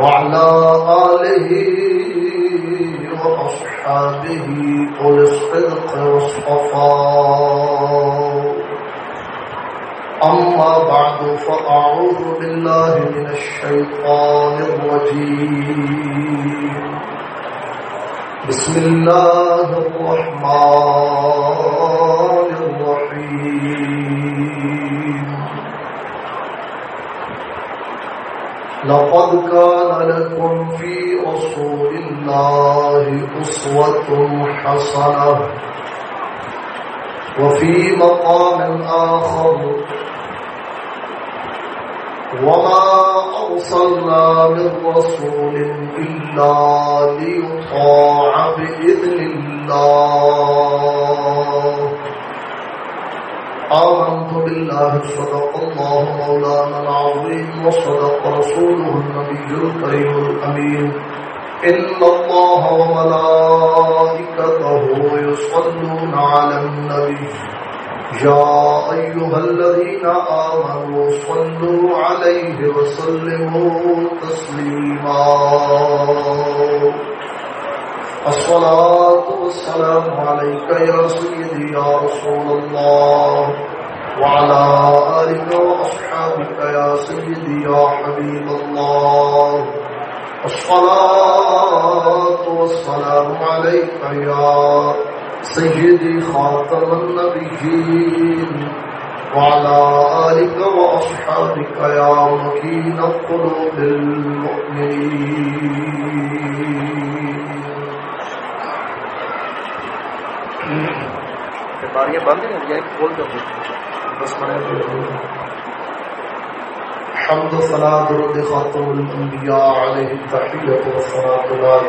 وعلى آله وأصحابه أولي الصدق والصفاء. أما بعد، فأعوذ بالله من الشيطان الرجيم. بسم الله الرحمن الرحيم. لقد كان لكم في رسول الله أسوة حسنة وفي مقام آخر وما أرسلنا من رسول إلا ليطاع بإذن الله آمنت بالله صدق الله مولانا العظيم وصدق رسوله النبي الكريم الأمين. إن الله وملائكته يصلون على النبي. يا أيها الذين آمنوا صلوا عليه وسلموا تسليما. الصلاة والسلام عليك يا سيدي يا رسول الله. وعلى آلك وأصحابك يا سيدي يا حبيب الله. الصلاة والسلام عليك يا سيدي خاتم النبيين. وعلى آلك وأصحابك يا مكين قلوب المؤمنين. باریاں بند نہیں ہوئی کھول دو بس پڑھے حمد و صلاة درود خاتم الانبیاء علیہ التحیت و صلاة بعد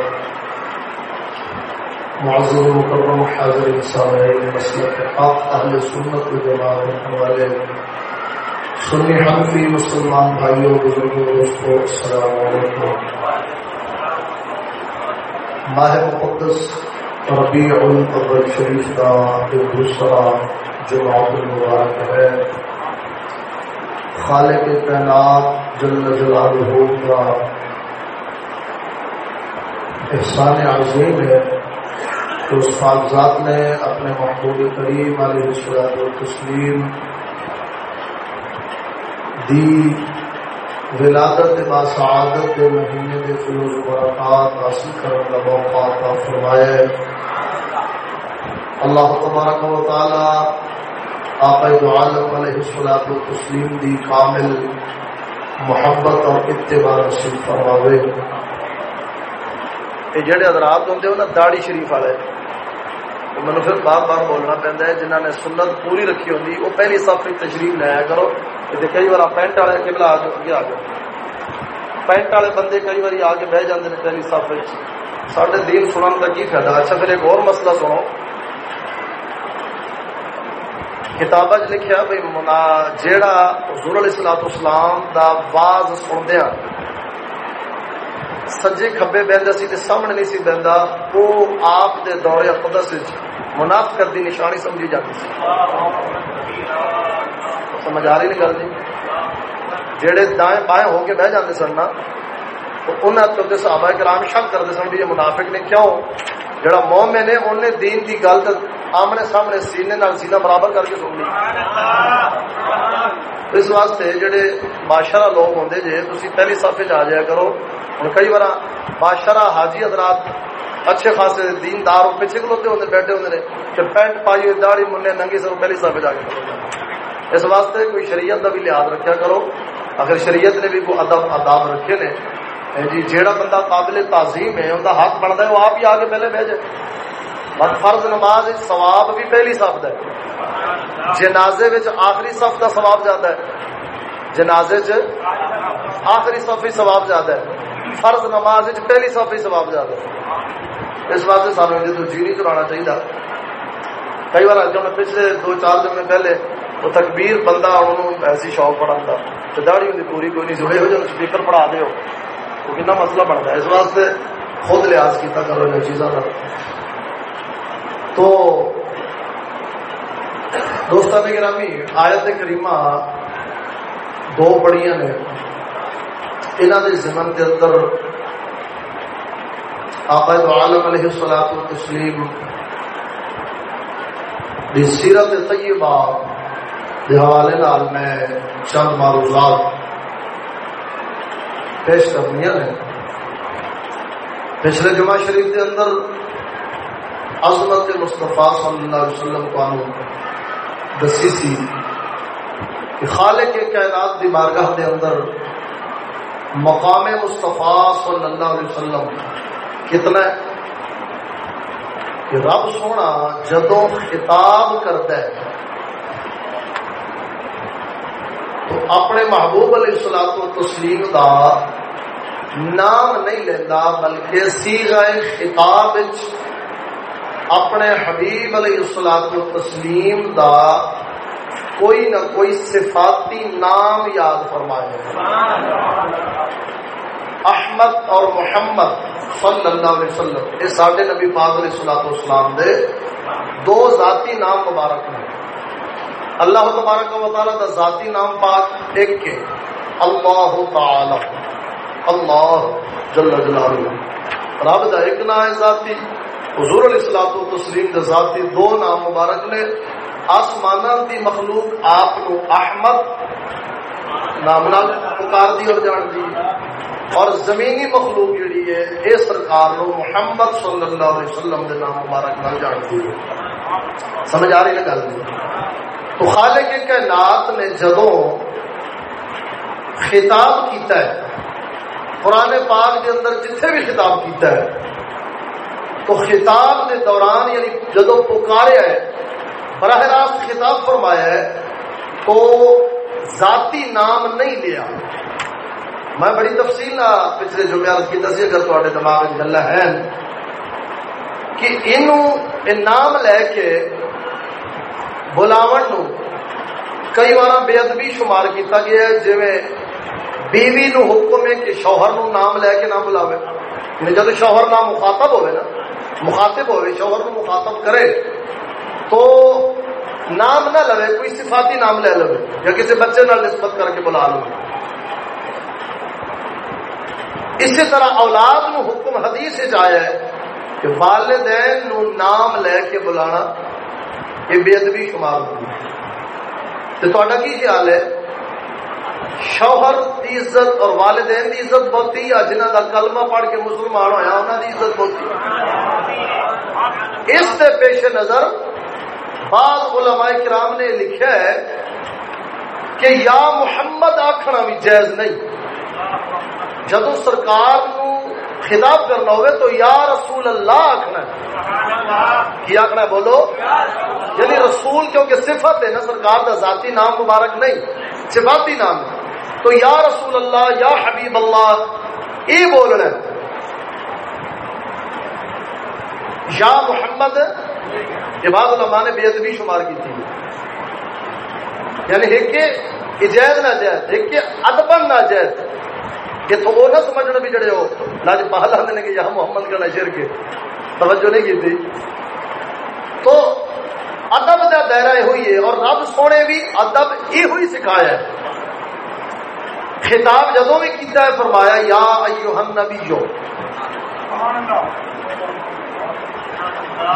معظم مکرم حاضر سامعین مسلک حق اہل سنت و جماعت رکھنے والے سنی حنفی مسلمان بھائیوں بزرگوں دوستوں السلام علیکم ماہ مقدس ربیع الاول شریف کا ایک دوسرا جماعت المبارک ہے، خالق کائنات جل جلالہ کا احسان عظیم ہے کہ اس کاغذات نے اپنے محبوب کریم علیہ السلام و تسلیم دی ولادت با سعادت کے مہینے کے فیوز برکات حاصل کرنے کا موقع عطا فرمائے۔ اللہ تبارک و تعالی آقا دو عالم علیہ الصلوۃ والتسلیم دی کامل محبت اور اتباع نصیب فرماوے۔ یہ جڑے حضرات ہوندے ہو نا داڑھی شریف والے۔ مینو پھر بار بار بولنا پہنتا ہے جنہوں نے سنت پوری رکھی ہوتی وہ پہلی صف تشریف لایا کرو۔ یہ کئی بار پینٹ والے کے بلا آگے آ جاؤ۔ پینٹ والے بندے کئی بار آ کے بہ جاتے ہیں پہلی صف سارے دین سنن کا کی فائدہ؟ اچھا پھر ایک اور مسئلہ سنو۔ کتاب لکھا بھائی جیڑا حضور علیہ السلام اسلام دا واز سندیا ہاں، سجے کھبے بہندا سی تے سامنے نہیں سی بہندا وہ آپ دے دور اقدس وچ منافقت دی نشانی سمجھی جاتی سی۔ سمجھ آ رہی نہیں گل جی؟ جڑے دائیں بائیں ہو کے بہ جاندے سن نا انہاں تو تے صحابہ کرام شک کردے سن بھی یہ منافق نے کیوں؟ جڑا مومن ہے انہیں دین دی گل آمنے سامنے سینے نال سینہ برابر کر کے سن لی۔ اس واسطے جڑے بادشاہ لوگ ہوندے جے، تسی پہلی صفحے آ جایا کرو۔ ہن کئی بار بادشاہ حاجی حضرات اچھے خاصے دین دار پیچھے کھلوتے ہوندے، بیٹھے ہوندے نے۔ کہ پینٹ پائی ہوئی، داڑھی مننے ننگی سر، پہلی صفحے جا کے اس واسطے کوئی شریعت کا بھی لحاظ رکھا کرو۔ اگر شریعت نے بھی کوئی ادب، آداب رکھے نے جی جیڑا بندہ قابل تعظیم ہے ان کا حق بنتا ہے، وہ آپ ہی آگے پہلے بھیجے بس فرض نماز ثواب بھی پہلی صف ہے۔ جنازے وچ آخری صف کا ثواب زیادہ ہے۔ جنازے چ آخری صف ہی ثواب زیادہ ہے۔ فرض نماز وچ پہلی صف ہی ثواب زیادہ ہے۔ اس واسطے سانو یہ تو جی نہیں چلانا چاہیے کئی بار جو میں پچھلے دو چار دن میں پہلے وہ تکبیر بندہ انہوں ایسی شوق پڑھا تو داڑی ہوں پوری کوئی نہیں سوئے ہو جو سپیکر پڑھا دے ہو وہ کتنا مسئلہ بنتا ہے۔ اس واسطے خود لحاظ کیتا کرو جو چیزاں کا تو دوستان گرامی، آیت کریمہ دو پڑیاں نے۔ انہوں کے زمن کے اندر آقا دو عالم علیہ السلام و تسلیم سیرت طیبہ کے حوالے نال میں چند معروضات پیش کرنی نے۔ پچھلے جمعہ شریف کے اندر عظمت مصطفیٰ صلی اللہ علیہ وسلم کو دسی سی کہ خالق کے کائنات دی بارگاہ دے اندر مقام مصطفیٰ صلی اللہ علیہ وسلم کتنا ہے؟ کہ رب سونا جدو خطاب کرتا ہے تو اپنے محبوب علیہ السلام و تسلیم کا نام نہیں لینا بلکہ سیغائے خطاب اپنے حبیب علیہ السلام و تسلیم دا کوئی نہ کوئی صفاتی نام یاد فرمائے۔ احمد اور محمد صلی اللہ علیہ وسلم، یہ سارے نبی پاک علیہ السلام اسلام دے دو ذاتی نام مبارک ہیں۔ اللہ تبارک و تعالیٰ کا ذاتی نام پاک ایک کے اللہ تعالی۔ اللہ جل جلالہ۔ رب دا ایک نام ہے ذاتی۔ حضور علیہ السلام تسلیم دا ذاتی دو نام مبارک نے آسمان دی مخلوق آپ کو احمد نام نال پکار دی اور جان دی۔ اور زمینی مخلوق جڑی ہے، اے سرکار نو محمد صلی اللہ علیہ وسلم دے نام مبارک نال جان دی۔ سمجھ آ رہی ہے گل؟ تو خالق کائنات نے جدوں خطاب کیتا ہے، قرآن پاک کے اندر جتنے بھی خطاب کیتا ہے تو خطاب کے دوران یعنی جدو پکاریا ہے براہ راست خطاب فرمایا ہے، تو ذاتی نام نہیں لیا۔ میں بڑی تفصیل نہ پچھلے جو عرض کی سی اگر تے دماغ گلا ہے کہ انہوں نام لے کے بلاو کئی بار بے ادبی شمار کیتا گیا ہے جی بیوی نو حکم ہے کہ شوہر نو نام لے کے نہ بلاوے۔ یعنی جب شوہر نام مخاطب ہوئے نا مخاطب ہوئے شوہر نو مخاطب کرے۔ تو نام نہ لوے، کوئی صفاتی نام لے لو یا کسی بچے نہ نسبت کر کے بلا لو اسی طرح اولاد نو حکم حدیث آیا ہے کہ والدین نو نام لے کے بلانا یہ بے ادبی شمار ہوتی ہے۔ تو کی خیال ہے؟ شوہر دی عزت اور والدین دی عزت بہت ہی جنہ کا کلمہ پڑھ کے مسلمان ہوا انہوں دی عزت بہت اس سے پیش نظر بعض علماء کرام نے لکھا ہے کہ یا محمد آخنا بھی جائز نہیں۔ جدو سرکار نو خطاب کرنا ہوئے تو یا رسول اللہ آخنا کی آخنا بولو۔ یعنی رسول کیونکہ صفت ہے نا، سرکار کا ذاتی نام مبارک نہیں، صفاتی نام ہے۔ تو یا رسول اللہ، یا حبیب اللہ، یہ بولنا یا محمد عباد علماء نے بے ادبی شمار کی تھی۔ یعنی ایک اجائز نہ جائز ایک ادبن نہ جائز کہ تو وہ نہ سمجھنا بھی جڑے ہو۔ لاج جی پہلا نے کہ یہاں محمد کا نشر کے۔ توجہ نہیں کی تھی۔ تو ادب کا دائرہ یہ ہوئی ہے اور رب سونے بھی ادب یہ ہوئی سکھایا ہے۔ خطاب جدو بھی کیتا ہے، فرمایا، یا ایوہ النبیو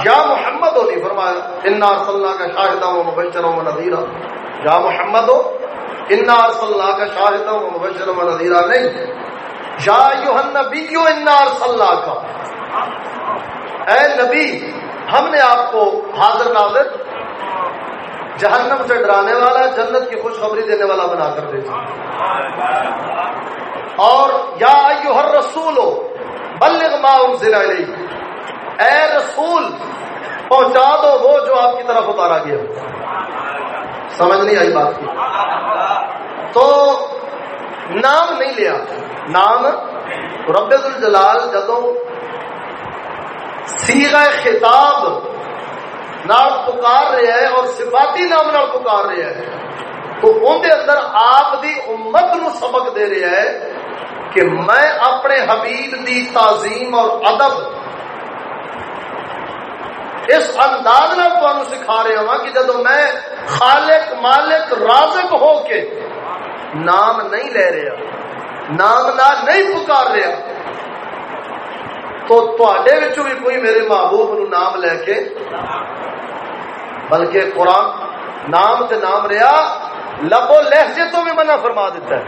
یا محمد ہو نہیں فرمایا، انا ارسلنا کا شاہدہ و مبشرا و نذیرا۔ یا محمد ہو انا ارسلنا کا شاہدہ و مبشرا و نذیرا۔ نہیں، یا ایوہ النبیو انا ارسلنا کا اے نبی، ہم نے آپ کو حاضر ناظر جہنم سے ڈرانے والا جنت کی خوشخبری دینے والا بنا کر دے اور یا ہر رسول ہو بلغ ما انزل اے رسول، پہنچا دو وہ جو آپ کی طرف اتارا گیا۔ سمجھ نہیں آئی بات کی۔ تو نام نہیں لیا۔ نام رب الجلال جدو سیغ خطاب نال پکار رہا ہے اور صفاتی نام نال پکار رہا ہے تو اندر اندر آپ دی امت نو سبق دے رہا ہے کہ میں اپنے حبیب دی تعظیم اور ادب اس انداز نال تمہیں سکھا رہا ہوں کہ جدو میں خالق، مالک، رازق ہو کے نام نہیں لے رہا، نام نہ نہیں پکار رہا، تو تے بھی کوئی میرے محبوب نو نام لے کے بلکہ قرآن نام تے نام رہا لبو لہجے تو بھی منع فرما دیتا ہے۔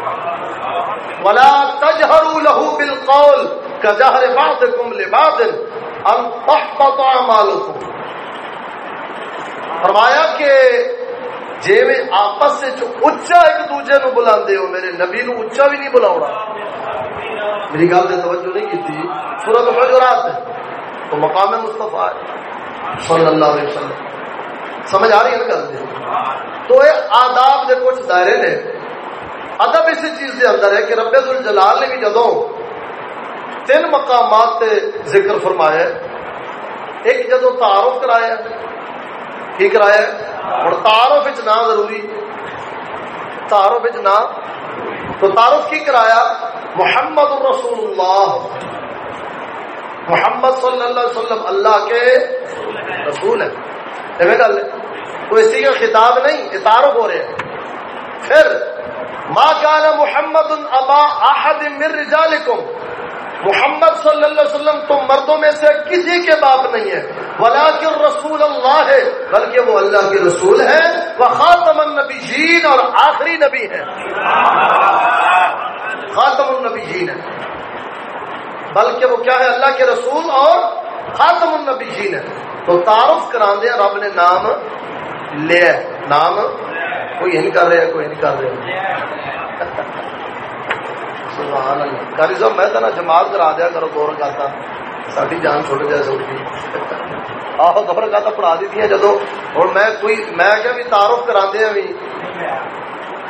ولا تجہروا له بالقول كجهر بعضكم لبعض ان تحبط اعمالكم فرمایا کہ جی میں آپس سے جو اچا ایک دوجے نو بلا ہو، میرے نبی نو اچا بھی نہیں بلاؤنا۔ میری گل سے توجہ نہیں کی تھی سورت فجرات ہے، تو مقام مصطفیٰ ہے، صلی اللہ علیہ وسلم۔ سمجھ آ رہی ہے گل تو یہ آداب کے کچھ دائرے نے، ادب اسی چیز کے اندر ہے کہ رب الجلال نے بھی جدو تین مقامات ذکر فرمایا ایک جدو تعارف کرایا کی کرایا اور تعارف نہ ضروری، تعارف نہ تو تعارف کی کرایا؟ محمد رسول اللہ محمد صلی اللہ علیہ وسلم اللہ کے رسول ہے گل کوئی اسی کا خطاب نہیں، یہ تعارف ہو رہے ہیں۔ پھر، ما کان محمد ابا احد من رجالکم، محمد صلی اللہ علیہ وسلم تم مردوں میں سے کسی کے باپ نہیں ہے۔ ولیکن رسول اللہ ہے، بلکہ وہ اللہ کے رسول ہے وہ خاتم النبی جین اور آخری نبی ہے خاتم النبی جین ہے بلکہ وہ کیا ہے؟ اللہ کے رسول اور خاتم النبی جین ہے تو تعارف کرا دیا رب نے نام لیا نام؟ کوئی نہیں کر رہا کوئی نہیں کر رہا کاری صاحب، میں تو نا جماعت کرا دیا کرو دور گاتا۔ ساری جان چھوٹ جائے سکتی آہو دور گاتا پڑھا دیتی ہیں جدو۔ ہوں میں کوئی، میں کیا بھی تعارف کرا دیا بھی۔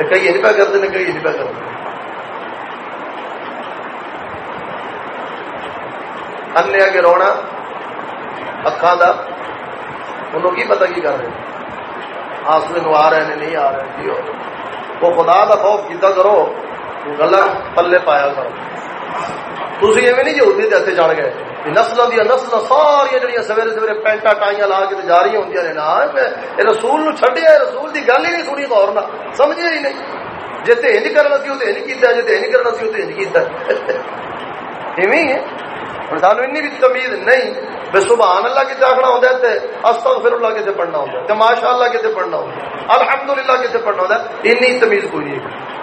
کئی یہ پہ کرتے کئی یہ پہ کرتے۔ انیا کے رونا۔ اکھان کا انہوں کی پتا کی کر رہے ہیں؟ آسمے نو آ رہے ہیں، نہیں آ رہے جی وہ خدا کا خوف کیتا کرو؟ گلا پلے پایا کرو۔ تھی ایویں نہیں جو ہوتی اتنے جان گئے۔ نسل دیا نسل ساریا جہاں سویرے سویرے پینٹا ٹائیاں لا کے جا رہی ہوں نے نا رسول نو چڈیا رسول کی گل ہی نہیں سنی غور نہ سمجھے ہی نہیں۔ جی تے کرنا سی وہ نہیں کیتا جی تے نہیں کرنا سی وہ نہیں کیتا ایویں ہے۔ ہوں سانو این بھی تمیز نہیں بے سبحان اللہ کتنے آخنا ہوتا ہے استغفر اللہ کتنے پڑھنا ہوتا ہے ماشاء اللہ کتنے پڑھنا ہوتا ہے الحمد للہ کتنے پڑھنا ہوتا ہے این تمیز کوئی نہیں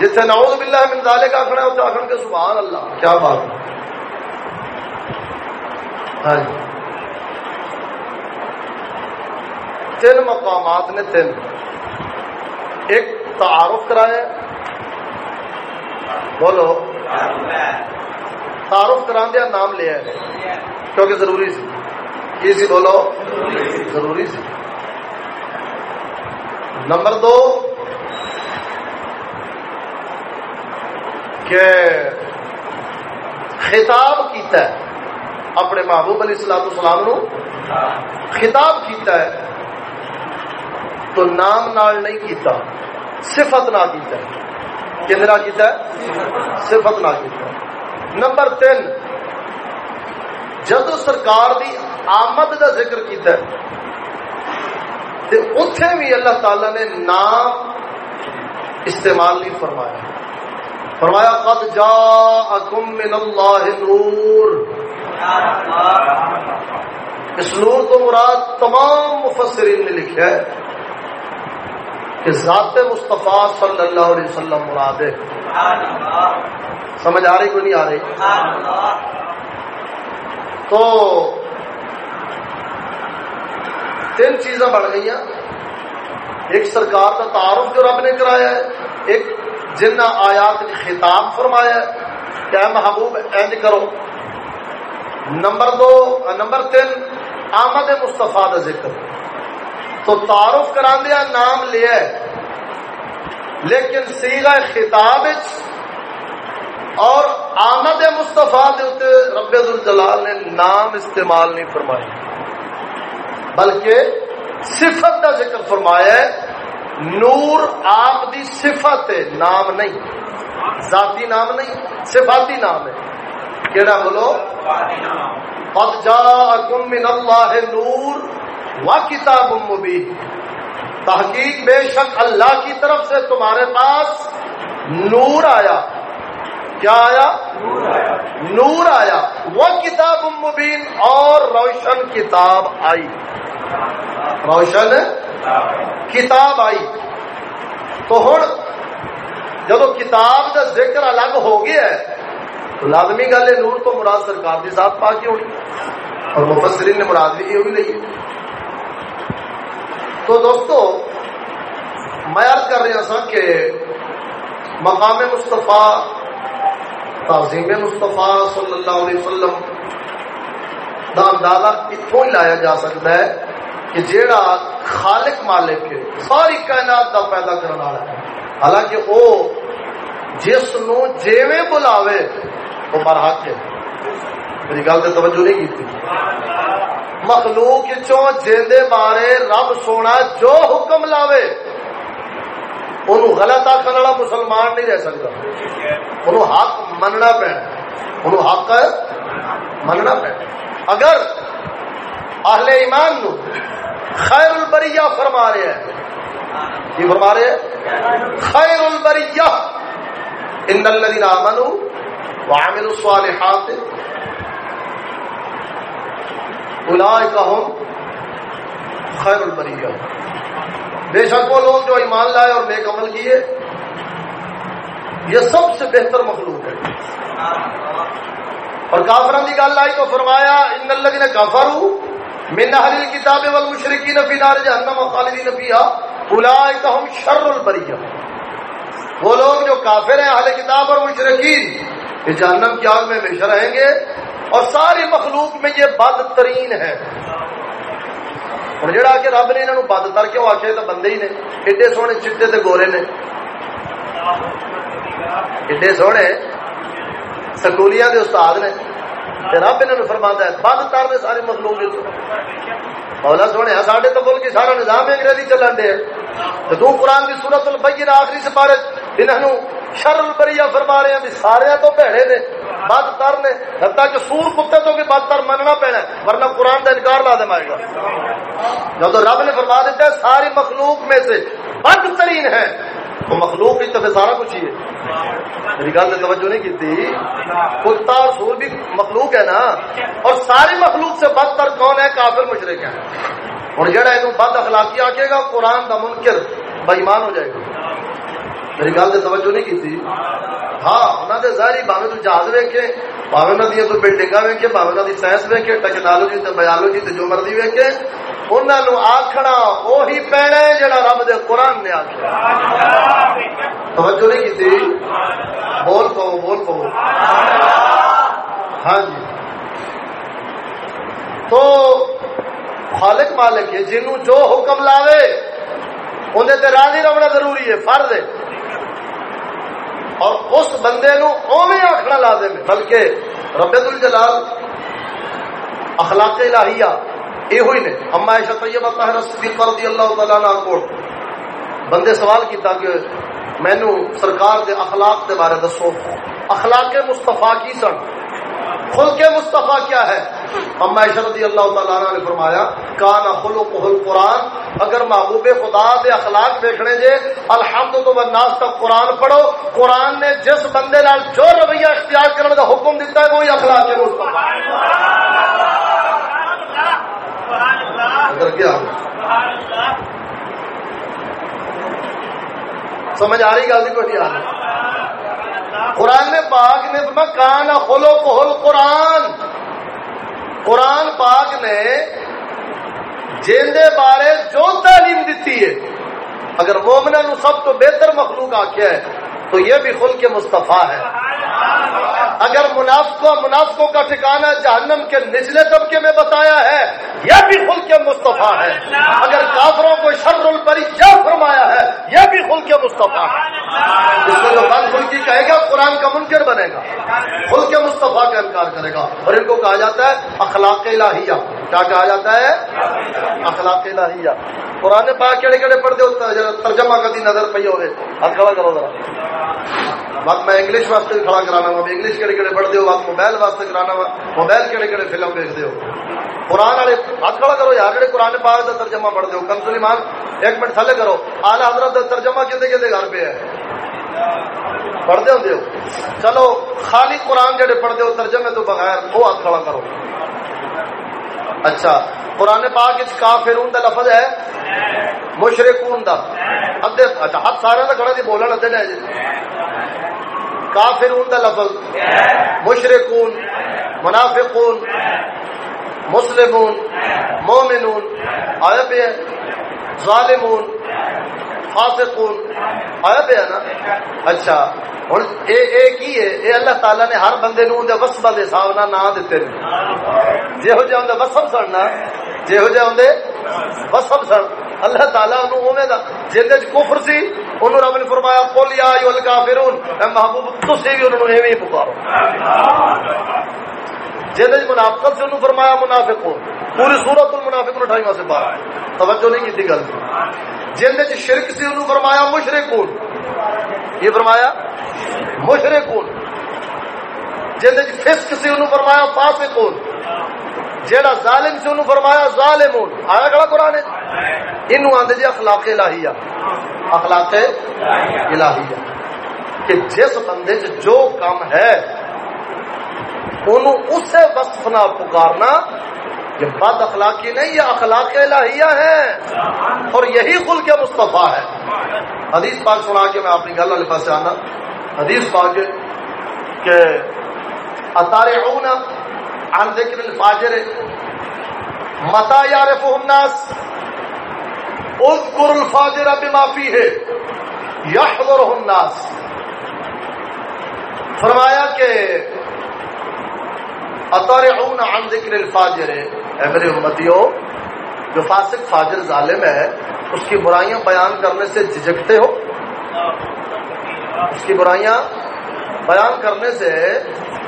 جتنے نعوذ باللہ من ذالک آخنا ہے اسے آخر کے سبحان اللہ کیا بات ہے؟ ہاں جی۔ تین مقامات نے تین۔ ایک تعارف کرایا بولو۔ تعارف کرا دیا نام لیا ہے کیونکہ ضروری سی۔ یہ سی بولو؟ ضروری سی۔ نمبر دو، کہ خطاب کیتا ہے۔ اپنے محبوب علیہ السلام السلام نو خطاب کیتا ہے۔ تو نام نال نہیں کیتا، صفت نہ کیتا ہے۔ کدھر کیتا ہے؟ صفت نہ کیتا ہے۔ نمبر تین، جدو سرکار دی آمد کا ذکر کیتا ہے اتے بھی اللہ تعالی نے نام استعمال نہیں فرمایا۔ فرمایا، قد جا من اللہ نور۔ اس نور کو مراد تمام مفسرین نے لکھا ہے۔ کہ ذات مصطفیٰ صلی اللہ علیہ وسلم مراد ہے۔ سمجھ آ رہی کوئی نہیں آ رہی؟ تو تین چیزیں بڑھ گئی ایک سرکار کا تعارف جو رب نے کرایا ہے، ایک جن آیات نے خطاب فرمایا ہے۔ کیا محبوب اینج جی کرو۔ نمبر دو، نمبر تین، آمد مستفا کا ذکر۔ تو تعارف کرا دیا نام لیا لیکن سیگا خطاب اور آمد مستفا رب الجلال نے نام استعمال نہیں فرمایا بلکہ صفت کا ذکر فرمایا ہے نور آپ دی صفت ہے نام نہیں۔ ذاتی نام نہیں صفاتی نام ہے۔ کہڑا بولو؟ قد جاءکم من اللہ نور و کتاب مبین۔ تحقیق بے شک اللہ کی طرف سے تمہارے پاس نور آیا۔ کیا آیا؟ نور آیا۔ وہ کتاب مبین اور روشن کتاب آئی۔ روشن کتاب آئی۔ تو ہوں جب کتاب کا ذکر الگ ہو گیا ہے تو لازمی گل ہے نور تو مراد سرکار کی ساتھ پا کے ہونی۔ اور مفسرین نے مراد بھی یہ ہوئی لی تو دوستو، میں عرض کر رہا سا کہ مقام مصطفیٰ، تعظیم مصطفیٰ صلی اللہ علیہ وسلم دا اندازہ اتوں ہی لایا جا سکتا ہے کہ جیڑا خالق مالک ہے، ساری کائنات دا پیدا کرنے والا ہے۔ حالانکہ وہ جس نو جیویں بلاوے، وہ برحق ہے۔ میری گل سے توجہ نہیں کی مخلوق چوں جیندے بارے رب سونا جو حکم لاوے انہوں غلط آخر والا مسلمان نہیں رہ سکتا انہوں حق مننا پینا۔ انہوں حق مننا پینا۔ اگر اہل ایمان نو خیر البریہ فرما رہے ہیں، کی فرما رہے ہیں؟ خیر البریہ ان الذين امنوا وعملوا الصالحات۔ اولئک هم خیر البریہ بے شک وہ لوگ جو ایمان لائے اور نیک عمل کیے، یہ سب سے بہتر مخلوق ہے اور کافران کی گل آئی تو فرمایا، ان اللہ الذين كفروا من اهل الكتاب والمشركين في نار جهنم خالدين فيها اولئك هم شر البريه وہ لوگ جو کافر ہیں، اہل کتاب اور مشرقین یہ جہنم کی آگ میں ہمیشہ رہیں گے۔ اور ساری مخلوق میں یہ بدترین ہے۔ ہوں جڑا کہ رب نے انہوں بد تر کے آخیا تو بندے ہی نے، ایڈے سونے چٹے تے گورے نے۔ ایڈے سونے سکولیاں دے استاد نے۔ رب انہوں فرما ہے، بد تر نے ساری مخلوق مولا سونے ساڈے تو ملک سارا نظام انگریزی چلن دے۔ تو تو قرآن کی سورت البین آخری سپارے انہوں شر البریہ فرما رہے ہیں سارے تو بھڑے نے، بد تر نے۔ حتیٰ کہ سور کتے تو بھی بد تر مننا پینا ورنہ قرآن کا انکار لا دم آئے گا۔ جب تو رب نے فرما دیتا ہے، ساری مخلوق میں سے بدترین ہے۔ وہ مخلوق کی تو سارا کچھ ہی ہے۔ میری گل توجہ نہیں کی تھی۔ کتا اور سور بھی مخلوق ہے نا۔ اور ساری مخلوق سے بدتر کون ہے؟ کافر مشرق ہے ہوں جہاں یہ بد اخلاقی آکے گا، قرآن کا منکر بےمان ہو جائے گا۔ میری گل سے توجہ نہیں کی ہاں انہوں نے ظاہری باوے تو جہاز ویکے باوے انہوں دیا تو بلڈنگ ویکے باوے انہوں کی سائنس ویکے ٹیکنالوجی تو بایولوجی تو جو مرضی ویکے انہوں نے آخنا وہی پینا ہے جڑا رب دے قرآن نے آخر توجہ نہیں کی بول پو بول پو ہاں جی۔ تو خالق مالک ہے جنوں جو حکم لاوے انہیں تے راضی رہنا ضروری ہے فرض ہے اور اس بندے نو اوے آخنا لازم ہے بلکہ رب الجلال اخلاق الہیہ یہ ہوئی نے اما ایشا طیبہ طاہرہ صدیقہ رضی اللہ تعالیٰ عنہ کو بندے سوال کیتا کہ مینو سرکار دے اخلاق دے بارے دسو اخلاق مصطفیٰ کی سن خلق مصطفیٰ کیا ہے؟ اما ایشا رضی اللہ تعالیٰ نے فرمایا، کانا خلق القرآن، اگر محبوب خدا دے اخلاق دیکھنے جے الحمد تو والناس تک قرآن پڑھو، قرآن نے جس بندے نال جو رویہ اختیار کرنے کا حکم دیتا ہے، وہی اخلاق مصطفیٰ اگر کیا؟ سمجھ آ رہی گل کوئی آ رہی قرآن پاک نے کان خلو کو قرآن قرآن پاک نے جیندے بارے جو تعلیم دیتی ہے اگر مومنا نو سب تو بہتر مخلوق آخیا ہے۔ تو یہ بھی خل کے مصطفیٰ ہے۔ اگر منافقوں منافقوں کا ٹھکانا جہنم کے نچلے طبقے میں بتایا ہے، یہ بھی خل کے مصطفیٰ ہے۔ اگر کافروں کو شر البری کیا فرمایا ہے، یہ بھی خل کے مصطفیٰ ہے۔ اس میں جو خلقی کہے گا، قرآن کا منکر بنے گا۔ خل کے مصطفیٰ کا انکار کرے گا۔ اور ان کو کہا جاتا ہے اخلاق الہیہ۔ کیا کہا جاتا ہے؟ اخلاق الہیہ۔ قرآن پاک کہڑے کہڑے پڑھتے ہو ترجمہ کدی نظر پی ہوگی اب کھڑا کرو ذرا۔ بات میں انگلش واسطے بھی کھڑا کرانا وا انگلش کہڑے کہڑے پڑھتے ہو؟ بات موبائل واسطے کرانا وا موبائل کہڑے کہڑے فلم دیکھتے ہو؟ قرآن والے ہاتھ کھڑا کرو یار، جڑے قرآن پاک کا ترجمہ پڑھتے ہو۔ کم سلیمان ایک منٹ تھلے کرو۔ آل حضرت کا ترجمہ کتنے کتنے گھر پہ ہے۔ پڑھتے ہوں ہو؟ چلو، خالی قرآن جڑے پڑھتے ہو، ترجمے تو بغیر وہ ہاتھ کھڑا کرو۔ اچھا قرآن پاک کافرون دا لفظ ہے؟ مشرقون دا۔ ادھے اچھا ہاتھ سارے کا کھڑا دی، بولن ادھے نے جی۔ کافرون دا لفظ۔ مشرقون منافقون، مسلمون، مومنون، آیا پہ ظالمون، فاسقون۔ آیا پہ ہے نا؟ اچھا۔ ہوں یہ کی ہے؟ یہ اللہ تعالیٰ نے ہر بندے نو وسبا کے حساب نہ نام دیتے ہیں جہو جہ اندر وسب سڑنا جہو جہ اندر وسب سڑ اللہ تعالیٰ اوے دا جن کفر سی، انہوں رب نے فرمایا، قل یا ایھا الکافرون، اے محبوب، تسی بھی انہوں ایویں پکارو۔ جن منافقت سے انہوں فرمایا منافق ہو پوری صورت المنافق اٹھائی سے باہر توجہ نہیں کی گل۔ جن شرک سے انہوں فرمایا مشرق ہو یہ فرمایا مشرق ہو جن فسق سے انہوں فرمایا فاسق ہو جیڑا ظالم سے انہوں فرمایا ظالم ہو آیا کڑا قرآن انہوں آندے جی اخلاق الہیہ۔ اخلاق الہیہ۔ کہ جس بندے جو کام ہے اسے وصف نہ پکارنا یہ بد اخلاقی نہیں، یہ اخلاق الہیہ ہے۔ اور یہی خل کے مصطفیٰ ہے۔ حدیث پاک سنا کے میں اپنی گل والے پاس آنا۔ حدیث پاک کہ اتارے اونا عن ذکر الفاجر۔ متا یعرف الناس؟ اذکر الفاجر بما فیہ۔ یحضرہ الناس۔ فرمایا کہ اطارعون عن ذکر الفاجر؟ اے میرے امتیو، جو فاسق فاجر ظالم ہے، اس کی برائیاں بیان کرنے سے جھجکتے ہو۔ اس کی برائیاں بیان کرنے سے،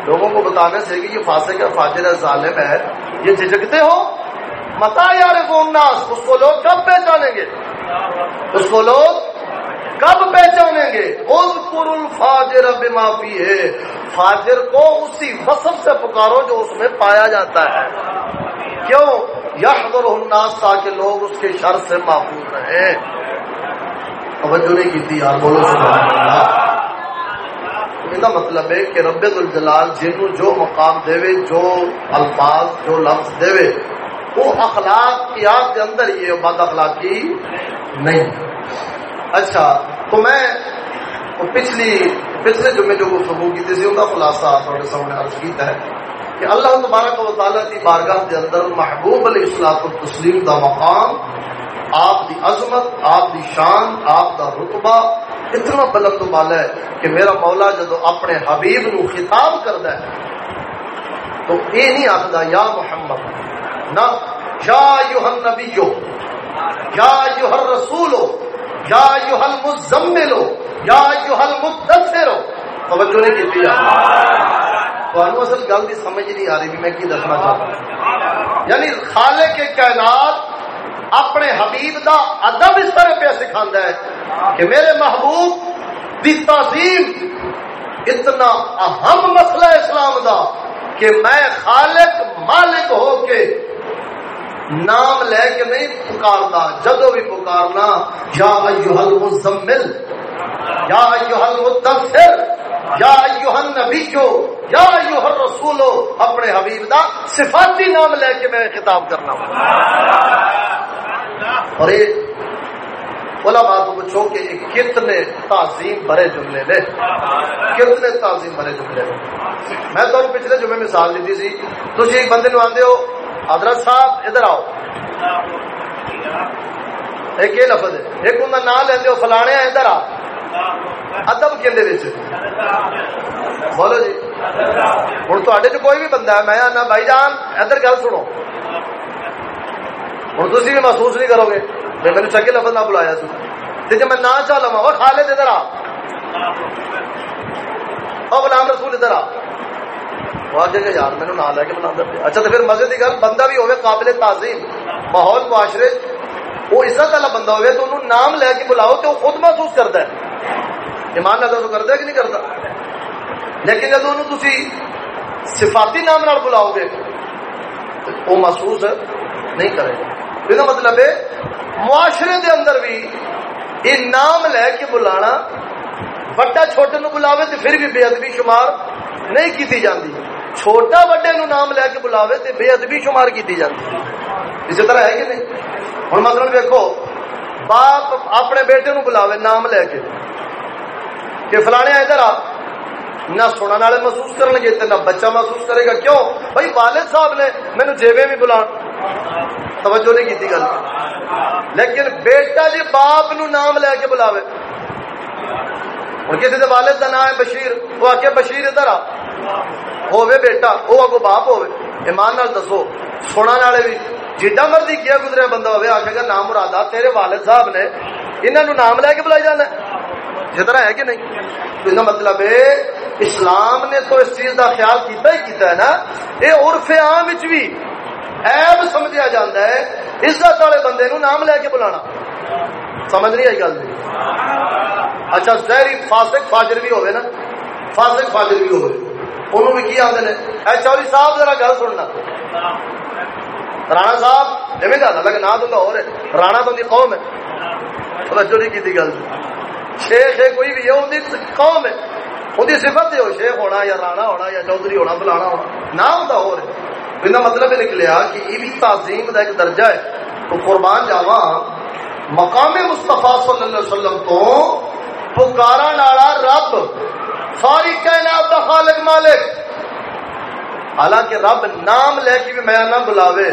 لوگوں کو بتانے سے کہ یہ فاسق ہے، فاجر ہے، ظالم ہے، یہ جھجکتے ہو۔ متا یار الناس؟ اس کو لوگ کب پہچانیں گے؟ اس کو لوگ کب پہچانیں گے؟ الفاجر معافی ہے فاجر کو اسی وصف سے پکارو جو اس میں پایا جاتا ہے۔ کیوں؟ یحضر الناس تاکہ لوگ اس کے شر سے محفوظ رہے توجہ نہیں کی تھی یار، بولو سبحان اللہ۔ یہ مطلب ہے کہ رب الجلال جنو جو مقام دے جو الفاظ، جو لفظ دے وہ اخلاق کی آپ کے اندر یہ بد اخلاقی نہیں۔ اچھا تو میں پچھلی، پچھلے جمعے جو گفتگو کی تھی ان کا خلاصہ تھوڑے سامنے عرض کیتا ہے کہ اللہ تبارک و تعالیٰ کی بارگاہ کے اندر محبوب علیہ السلاط التسلیم دا مقام، آپ دی عظمت، آپ دی شان، آپ دا رتبہ اتنا بلند والا ہے کہ میرا مولا جدو اپنے حبیب نو خطاب کرتا ہے، تو یہ نہیں آخر یا محمد، نہ، یا یوہن نبیو یا یوہر رسولو یا یوہل مزملو یا یوہل مدثرو توجہ نہیں کی تمہیں اصل گل کی سمجھ نہیں آ رہی بھی میں کی دسنا چاہتا یعنی خالے کے کائنات اپنے حبیب دا ادب اس طرح پہ سکھا ہے کہ میرے محبوب دی تعظیم اتنا اہم مسئلہ اسلام دا کہ میں خالق مالک ہو کے نام لے کے نہیں پکارنا جدو بھی پکارنا، یا ایوہ المزمل یا ایوہ المدثر یا ایوہ النبیو یا ایوہ الرسولو اپنے حبیب دا صفاتی نام لے کے میں خطاب کرنا ہوں۔ اور یہ علماء کو پوچھو کہ یہ کتنے تعظیم بھرے جملے نے۔ کتنے تعظیم بھرے جملے نے۔ میں تو پچھلے جمعے مثال دیتی سی تھی ایک بندے نو آدھے ہو حضرت صاحب، ادھر آؤ۔ ایک یہ لفظ ہے۔ ایک ان کا نام لیندے ہو، فلانے ادھر آ۔ ادب کہ بولو جی۔ ہوں تے کوئی بھی بندہ ہے، میں آنا، بھائی جان، ادھر گل سنو۔ ہوں تھی بھی محسوس نہیں کرو گے۔ میں میرے چنگے لفظ نہ بلایا تھی جی میں نہ چاہ لوا وہ کھا لے ادھر آ۔ غلام رسول ادھر آ۔ وہ آگے کہ یار مینو نہ لے کے بنا اچھا تو پھر مزے کی گل، بندہ بھی ہوگا قابل تعظیم، ماحول معاشرے، وہ عزت والا بندہ ہوگا تو انہوں نام لے کے بلاؤ تو وہ خود محسوس کرتا ہے۔ ایمان نظر تو کرتا ہے کہ نہیں کرتا؟ لیکن جب انہوں تھی صفاتی نام نال بلاؤ گے، تو وہ محسوس نہیں کرے گا۔ یہ مطلب ہے، معاشرے دے اندر بھی یہ نام لے کے بلانا، بڑا چھوٹے نو بلاوے تو پھر بھی بے ادبی شمار نہیں کی جاتی چھوٹا بڑے نو نام لے کے بلاوے تو بے ادبی شمار کی جاتی اسی طرح ہے کہ نہیں؟ ہوں مطلب دیکھو باپ اپنے بیٹے نو بلاوے نام لے کے کہ فلانے ادھر آ نہ سننے والے محسوس کرن گے نہ بچہ محسوس کرے گا۔ کیوں؟ بھائی والد صاحب نے مینو جیوے بھی بلا توجہ نہیں کی گل۔ لیکن بیٹا جی باپ نو نام لے کے بلاوے۔ ہوں کسی والد کا نام ہے بشیر، وہ آ بشیر ادھر آ۔ ہوے بیٹا وہ اگو باپ ہوے ایمان نال دسو سونا والے بھی جڈا مرضی کیا گزریا بندہ ہوے آخے گا نام مرادا تیرے والد صاحب نے۔ انہوں نام لے کے بلائی جانا جس طرح ہے کہ نہیں؟ تو مطلب ہے، اسلام نے تو اس چیز کا خیال کیتا ہی کیتا ہے نا۔ یہ عرف عام بھی ایب سمجھا جاتا ہے، عزت والے بندے نو نام لے کے بلانا۔ سمجھ نہیں آئی گل؟ اچھا زہری فاسق فاجر بھی ہوئے نا۔ فاسق فاجر بھی ہوئے۔ انہوں بھی کی آتے ہیں اے چوری صاحب، ذرا گل سننا۔ رانا صاحب، ایویں زیادہ لگ نہ تو اور رانا تو قوم ہے۔ توجہ نہیں کی گل۔ شیخ ہے، کوئی بھی ہے قوم ہے۔ وہی صفت ہے شیخ ہونا یا رانا ہونا یا چودھری ہونا، فلانا ہونا۔ نام تو اور نہ ہوتا ہو رہے مطلب یہ نکلیا کہ یہ بھی تعظیم کا ایک درجہ ہے۔ تو قربان جاوا مقام مصطفیٰ صلی اللہ علیہ وسلم تو پکارا نالا رب، ساری کائنات کا خالق مالک۔ حالانکہ رب نام لے کے بھی میں نہ بلاوے،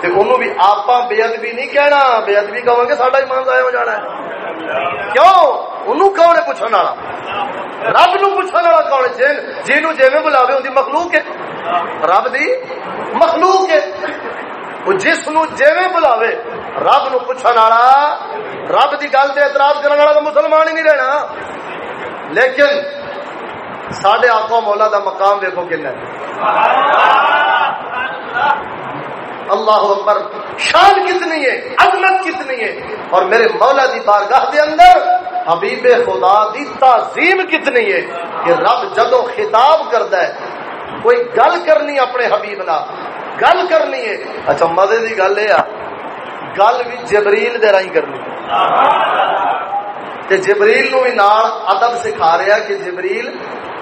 تے انہوں بھی آپ بے ادبی نہیں کہنا، بے ادبی کہوں گے ساڈا ایمان ضائع ہو جانا ہے۔ کیوں؟ انہوں کون ہے پوچھنے والا رب نو پوچھنے والا کون ہے جن جنوں جویں بلاوے اون دی مخلوق ہے رب دی مخلوق ہے جس نو جویں بلاوے رب نو پوچھنے والا رب دی گل تے اعتراض کرنے والا تو مسلمان ہی نہیں رہنا لیکن سڈے آقا مولا دا مقام دیکھو کن اللہ اکبر، شان کتنی ہے، عظمت کتنی ہے۔ اور میرے مولا دی بارگاہ دے اندر، حبیب خدا دی تعظیم کتنی ہے کہ رب جدو خطاب کرتا ہے، کوئی گل کرنی اپنے حبیب نہ گل کرنی ہے۔ اچھا مزے دی گل یہ گل بھی جبریل دے رائی کرنی۔ تے جبریل نو بھی نال ادب سکھا رہا کہ جبریل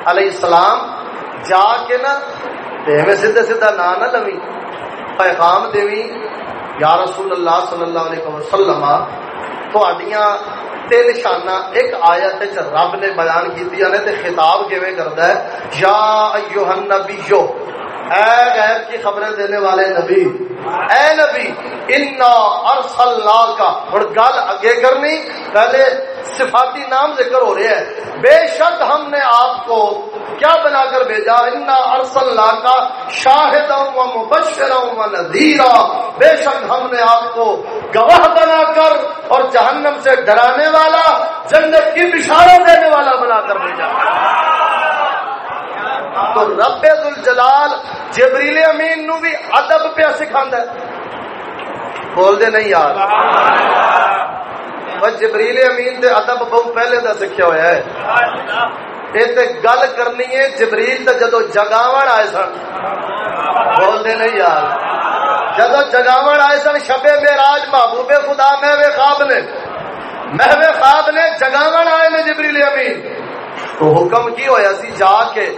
علیہ السلام جا کے نا، تے سیدھا سیدھا نا نہ لوی۔ پیغام دیوی، یا رسول اللہ صلی اللہ علیہ وسلم تھوڑیاں تین شانہ ایک آیت رب نے بیان کی تے خطاب کیویں کردا ہے؟ یا ایھا النبی اے غیر کی خبریں دینے والے نبی، اے نبی، انا ارسلنا کا ہن گل اگے کرنی، پہلے صفاتی نام ذکر ہو رہے ہیں۔ بے شک ہم نے آپ کو کیا بنا کر بھیجا؟ انا ارسلنا کا شاہد و مبشر و بے شک ہم نے آپ کو گواہ بنا کر اور جہنم سے ڈرانے والا، جنت کی بشارت دینے والا بنا کر بھیجا۔ تو رب الجلال جبریل امین نو بھی ادب پہ سکھا بول دے نہیں یار۔ جبریل امین دے ادب بہت پہلے دا سکھیا ہوا ہے۔ یہ گل کرنی ہے جبریل تو جدو جگاو آئے سن۔ بول دے نہیں یار۔ جدو جگاو آئے سن شبے میراج محبوب خدا میں خواب نے۔ میں خواب نے جگاو آئے نے جبریل امین۔ تو حکم کی ہویا سی جا کے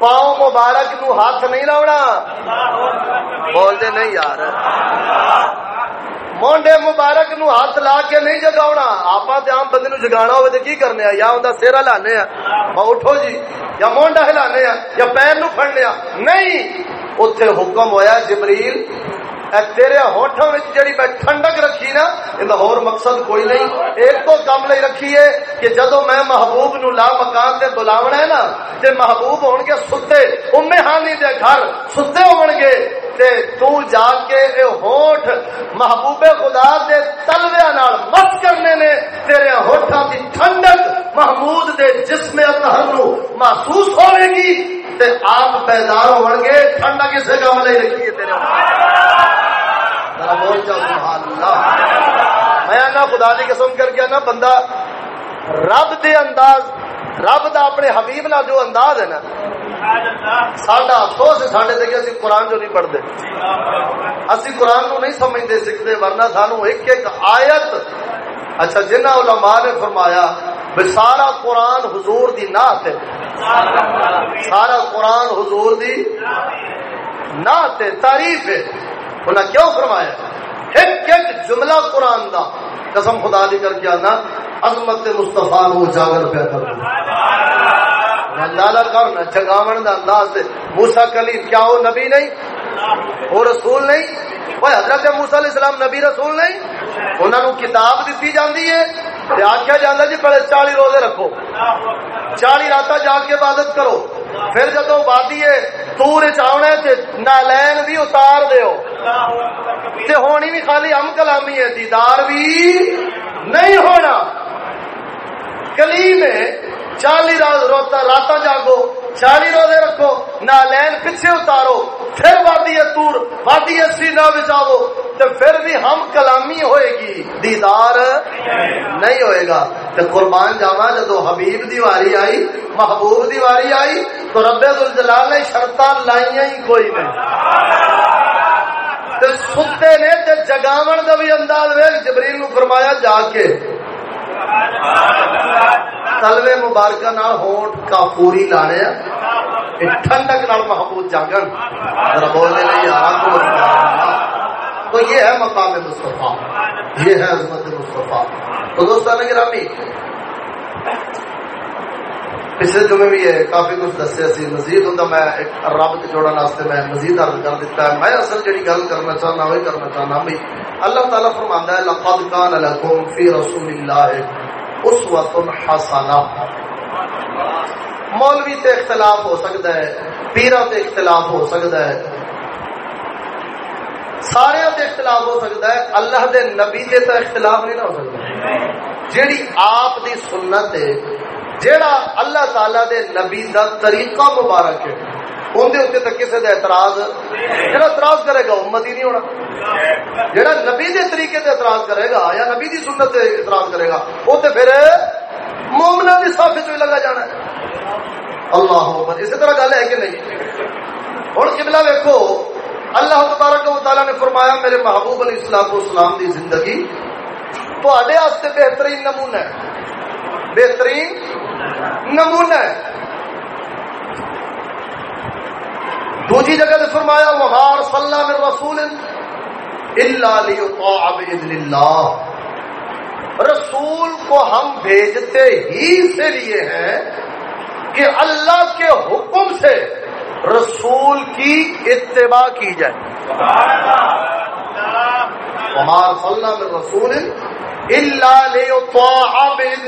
پاؤں مبارک نو ہاتھ نہیں لاؤنا۔ بولتے نہیں یار۔ مونڈے مبارک نو ہاتھ لا کے نہیں جگاؤنا آپ آم بندے نو جگانا ہوئے تو کی کرنے یا ان سیرا لانے اٹھو جی۔ یا مونڈا ہلانے یا پیر نو پھڑنے نہیں۔ اتنے حکم ہویا جبریل، اے تیرے ہوٹوں جڑی میں ٹھنڈک رکھی نا یہ ہور مقصد کوئی نہیں۔ ایک تو کام لئی رکھی ہے کہ جدو میں محبوب نو لا مکان سے بلاونا ہے نا تے محبوب ہون کے ستے امے ہانی دے گھر ستے ہون گے۔ تے تو جا کے اے ہوٹ محبوب خدا دے تلویا نال مت کرنے نے تیرے ہوٹاں دی ٹھنڈک محمود دے جسم اطہر نو محسوس ہوے گی تے آپ بیدار ہو گے ٹھنڈا کسے کام لے رکھیے تیرے بول جاؤ سبحان اللہ۔ میں نہ خدا دی قسم کر کے نا بندہ رب دے انداز رب دا اپنے حبیب نہ جو انداز ہے نا، ساڈا افسوس ہے، ساڈے تے کہ اسی قرآن جو نہیں پڑھتے۔ اسی قرآن کو نہیں سمجھتے سیکھتے ورنہ سانو ایک ایک آیت اچھا جنہ علماء نے فرمایا سارا قرآن حضور دی نعت ہے۔ سارا قرآن حضور دی نعت ہے، تعریف ہے۔ انہیں کیوں فرمایا؟ ایک ایک جملہ قرآن دا۔ قسم خدا دی کر کے آنا، عظمت مصطفیٰ نو اجاگر پیدا کر۔ اندازہ جگاون دا انداز موسا کلیم کیا وہ نبی نہیں؟ وہ رسول نہیں؟ وہ حضرت موسا علیہ السلام نبی رسول نہیں؟ انہوں نے کتاب دیتی جاتی ہے۔ آخیا جانا جی پہلے چالی روزے رکھو۔ چالی رات جا کے عبادت کرو۔ پھر جدو وادی تور چاہنا نالین بھی اتار دیو۔ تے ہونی بھی خالی ہم کلامی ہے دیدار بھی نہیں ہونا۔ کلیم ہے چالی رات جاگو چالی روزے رکھو، نہ لین پیچھے اتارو، پھر وادی تور، وادی سینا بچاو تو پھر بھی ہم کلامی ہوئے گی۔ دیدار نہیں ہوئے گا۔ تو قربان جاوا جدو حبیب دی واری آئی، محبوب دی واری آئی، تو رب الجلال نے شرط لائیا ہی کوئی نہیں۔ ستے نے جگاون کا بھی انداز ویل جبریل نو فرمایا جا کے۔ تلوے مبارکہ نال ہونٹ کا پوری لانے ٹھنڈک نال محبوب جاگن بولنے نہیں آ تو یہ ہے مقام مصطفیٰ یہ ہے عظمت مصطفیٰ تو دوستان گرامی پچھلے جمعے بھی ہے کافی کچھ دسیا سی مزید ہوں میں ایک رب کے جوڑن واسطے میں مزید عرض کر دیتا ہے میں اصل جڑی گل کرنا چاہنا وہی کرنا چاہنا بھی اللہ تعالیٰ فرماندا ہے لقد کان لکم فی رسول اللہ مولوی تے اختلاف ہو سکتا ہے پیرا تے اختلاف ہو سکتا ہے۔ سارے تے اختلاف ہو سکتا ہے، اللہ دے نبی تے تو اختلاف نہیں نہ ہو سکتا۔ جیڑی آپ دی سنت ہے، جیڑا اللہ تعالی دے نبی دا طریقہ مبارک ہے۔ اندر اتنے تک کسی کا اعتراض جڑا اعتراض کرے گا، امت ہی نہیں ہونا۔ جڑا نبی دے طریقے سے اعتراض کرے گا یا نبی دی سنت سے اعتراض کرے گا وہ تو پھر مومنا کی صاف چ لگا جانا ہے۔ اللہ اکبر، اسی طرح گل ہے کہ نہیں؟ ہوں قبلہ ویکو اللہ تبارک و تعالیٰ نے فرمایا، میرے محبوب علیہ السلام اسلام دی زندگی تے بہترین نمونہ ہے۔ بہترین نمونہ ہے۔ دوسری جگہ نے فرمایا وہار صلی اللہ میں رسول اللہ رسول کو ہم بھیجتے ہی سے لیے ہیں کہ اللہ کے حکم سے رسول کی اتباع کی جائے۔ ہمار صلی اللہ میں رسول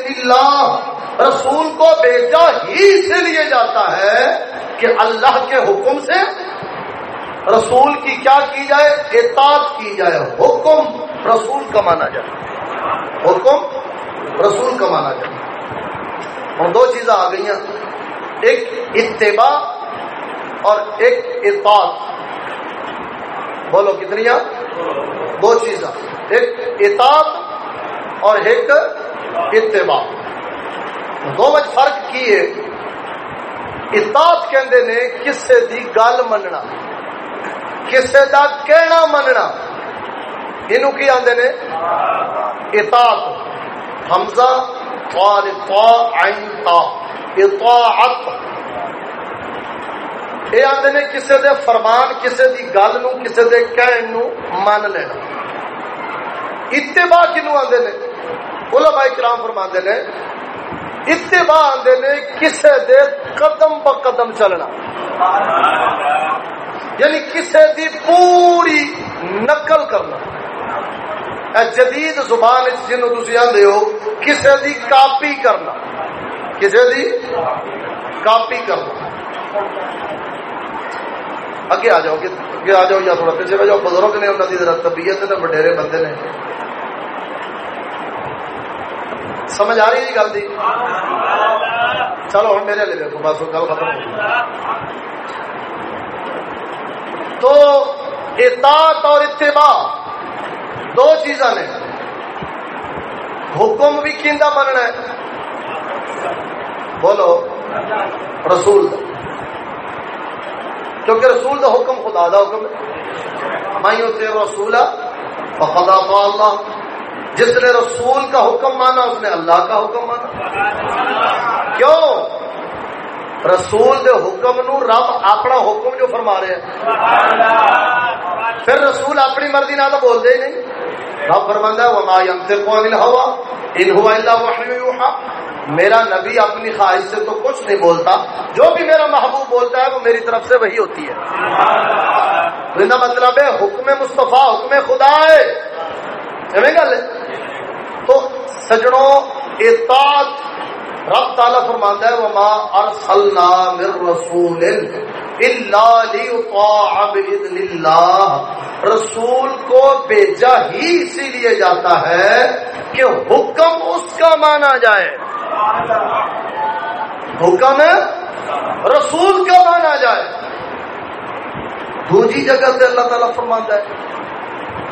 اللہ رسول کو بیچا ہی سے لیے جاتا ہے کہ اللہ کے حکم سے رسول کی کیا کی جائے؟ اطاعت کی جائے۔ حکم رسول کا مانا جائے۔ حکم رسول کا مانا جائے۔ اور دو چیزیں آ گئی ایک اتباع اور ایک اطاعت۔ بولو کتنی دو چیزیں ایک اطاعت اور ایک اتباع۔ دو بچ فرق کی ہے؟ اطاعت کہندے نے کسے دی گل مننا، کسے دا کہنا مننا۔ اینو کی آندے نے؟ اطاعت۔ حمزہ اور اطاع عین تا اطاعت۔ یہ آتے نے کسے دے فرمان، کسے دی گل نو، کسے دے کہن نو مان لینا۔ اتباع کنو آتے نے؟ علماء کرام فرماتے نے اتباع آتے نے کسے دے قدم با قدم چلنا۔ یعنی کسے دی پوری نقل کرنا۔ اے جدید زبان جنو تھی آدھے ہو، کسے دی کاپی کرنا۔ کسے دی کاپی کرنا۔ اگے آ جاؤ، اگے آ جاؤ یا تھوڑا پیچھے جاؤ بزرگ نے انہوں کی ذرا طبیعت نے وڈیرے بندے نے۔ سمجھ آ رہی ہے جی گل دی؟ چلو ہوں میرے لیے دیکھو، بس گل ختم تو اطاعت اور اتباع دو چیزاں نے۔ حکم بھی کیندا مننا ہے؟ بولو، رسول دا۔ کیونکہ رسول دا حکم خدا دا حکم ہے۔ میں اسے رسول فخدا اللہ۔ جس نے رسول کا حکم مانا، اس نے اللہ کا حکم مانا۔ کیوں؟ رسول دے حکم نو رب اپنا حکم جو فرما رہے ہیں۔ پھر رسول اپنی مرضی نہ تو بولتے ہی نہیں۔ رب فرماندا ہے، وما ينطق عن الهوى ان هو الا وحي يوحى میرا نبی اپنی خواہش سے تو کچھ نہیں بولتا۔ جو بھی میرا محبوب بولتا ہے، وہ میری طرف سے وہی ہوتی ہے۔ تو مطلب ہے، حکم مصطفیٰ، حکم خدا ہے۔ گل تو سجڑوں اطاعت رب تعالیٰ فرماندا ہے، وما ارسلنا من رسول الا ليطاع باذن اللہ رسول کو بھیجا ہی اسی لیے جاتا ہے کہ حکم اس کا مانا جائے۔ حکم رسول کا مانا جائے۔ دوسری جگہ سے اللہ تعالیٰ فرماندا ہے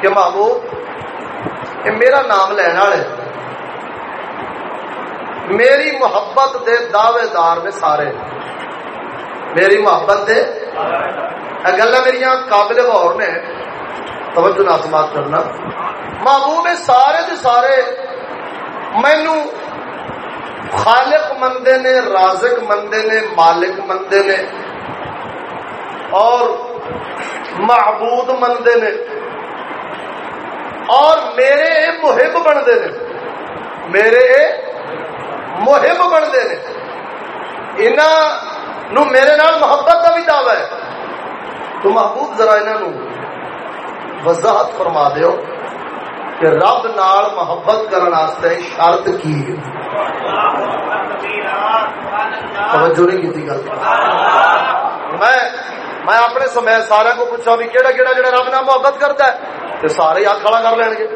کہ محبوب کہ میرا نام لینا والے۔ میری محبت دے دعوے دار نے سارے۔ میری محبت دے۔ گلا میری قابل غور نے توجہ ناسمات کرنا۔ محبوب سارے دے سارے مینو خالق مندے نے، رازق مندے نے، مالک مندے نے اور معبود مندے نے۔ اور میرے محب بنتے ہیں۔ میرے محب بنتے ہیں۔ نو میرے نال محبت کا بھی دعوی ہے۔ تو محبوب ذرا انہوں وضاحت فرما دیو کہ رب نال محبت کرنے شرط کی توجہ نہیں کی گل۔ میں میں اپنے سمے سارے کو پوچھا بھی کہڑا کہڑا جڑا رب نال محبت کرتا ہے؟ تو سارے ہاتھ کھڑا کر لین گے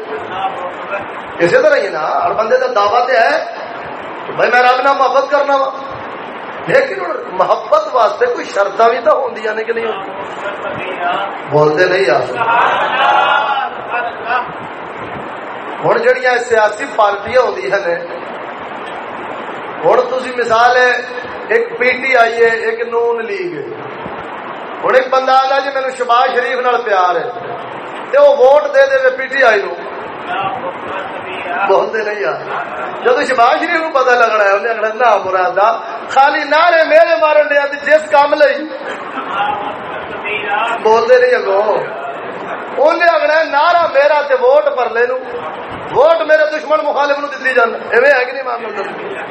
اسی طرح ہی نا ہر بندے کا دعوی تو ہے بھائی میں رب نہ محبت کرنا وا لیکن محبت واسطے کوئی شرط بھی تو ہوں نے کہ نہیں ہوتی بولتے نہیں یار ہوں جہیا سیاسی پارٹیاں ہوتی ہیں ہوں تھی مثال ہے ایک پی ٹی آئی ہے ایک نون لیگ ہوں ایک بندہ آتا جی میرے شباز شریف نال پیار ہے وہ vote they they P T I نو بولتے نہیں یار جب شباز شریف کو پتا لگنا ہے انہیں آخنا نہ مراد خالی نعرے میرے مارن دیا جس کام لئی بولتے نہیں اگو انہیں آخنا نعرہ میرا تے ووٹ پر لے نو ووٹ میرے دشمن مخالف نو دیتی جانا ایویں ہے کہ نہیں معاملہ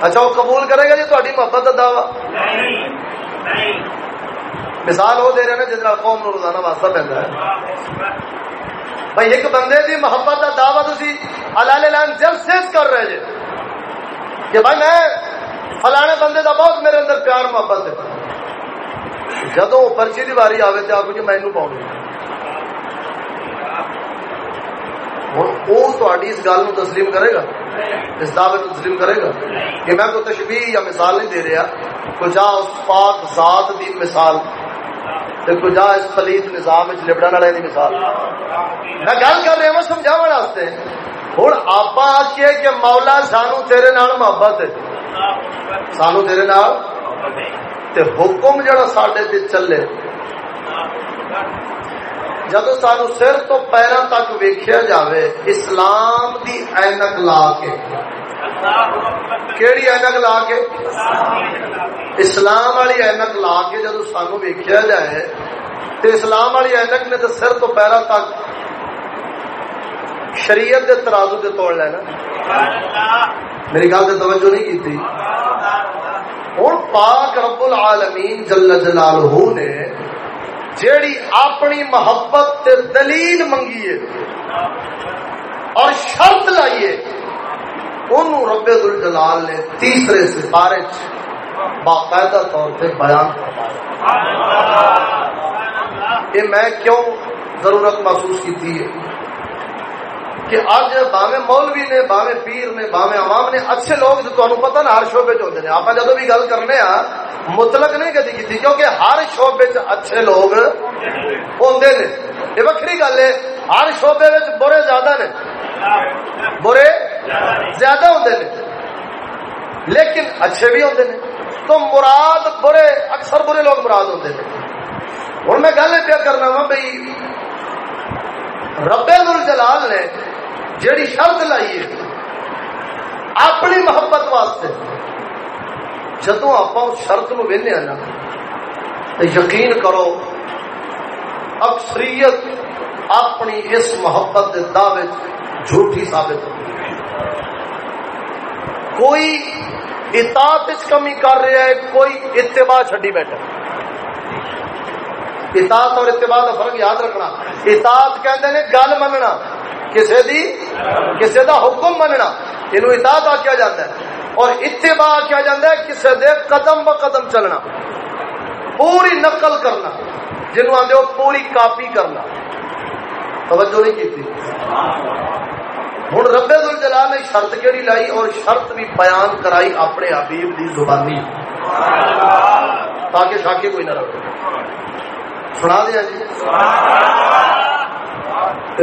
اچھا وہ قبول کرے گا جی تاری محبت کا دعوی مثال وہ دے رہے نا جس قوم نو روزانہ واسطہ پہنتا ہے۔ بھائی، ایک بندے دی محبت کا دعوی تھی حلال لان جسٹس کر رہے جی۔ کہ بھائی، میں فلانے بندے دا بہت میرے اندر پیار محبت ہے۔ جدو پرچی دی باری آئے تو آپ جی، مینو پاؤں وہ اس گل تسلیم کرے گا، اس دعوے تسلیم کرے گا کہ میں کوئی تشبیح یا مثال نہیں دے رہا کچھ اس پاک ذات دی مثال جا اس پلیت نظام لبڑن والے مثال۔ میں گل کر رہا ہوں سمجھا واسطے۔ ہوں آپ آخیے کہ مولا سانو تیرے نال محبت ہے۔ سانو تیرے نال؟ تے حکم جڑا سڈے تے چلے۔ جب سانو سر تو پیروں تک ویکیا جاوے، اسلام دی اینک لا کے۔ کیڑی اینک لا کے؟ اسلام والی اینک لا کے جدو سانو ویکیا جائے تو اسلام والی اینک نے تو سر تو پیرا تک شریعت کے ترازو سے توڑ لینا۔ میری گل سے توجہ نہیں کی تھی ہوں پاک رب العالمین جل جلالہ نے جیڑی اپنی محبت تے دلیل منگیے اور شرط لائیے انہوں رب الجلال نے تیسرے سپارے باقاعدہ طور پہ بیان فرمایا۔ کہ میں کیوں ضرورت محسوس کی تھی؟ کہ اج باوے مولوی نے، باوے پیر نے، باوے عوام نے اچھے لوگ تمہیں پتا نا ہر شعبے ہوتے ہیں آپ جدو بھی گل کرنے ہاں مطلق نہیں کدی کی کیونکہ ہر شعبے اچھے لوگ ہوتے ہیں یہ وکری گل ہے، ہر شعبے برے زیادہ نے۔ برے زیادہ ہوتے ہیں لیکن اچھے بھی ہوتے ہیں تو مراد برے، اکثر برے لوگ مراد ہوتے ہیں ہوں میں گل پیا کرنا وا بھائی رب الجلال نے جیڑی شرط لائی ہے، اپنی محبت واسطے۔ جدو آپ اس شرط نو وہنے ہاں نا یقین کرو، اکثریت اپنی اس محبت کے دعوے جھوٹھی ثابت ہو کوئی اطاعت کمی کر رہا ہے، کوئی اتباع چھڈی بیٹھا اطاعت اور اتباع کا فرق یاد رکھنا۔ اطاعت کہتے ہیں گل مننا۔ کسی دی کسی دا حکم مننا یہ اطاعت آخیا جاتا ہے۔ اور اتباع آخیا جاتا ہے کسی دے قدم ب قدم چلنا۔ پوری نقل کرنا۔ جنوب آدھے پوری کاپی کرنا۔ توجہ نہیں کی تھی۔ ہوں رب الجلال نے شرط کہڑی لائی اور شرط بھی بیان کرائی اپنے حبیب دی زبانی۔ تاکہ شاکے کوئی نہ رہے۔ سنا دیا جی؟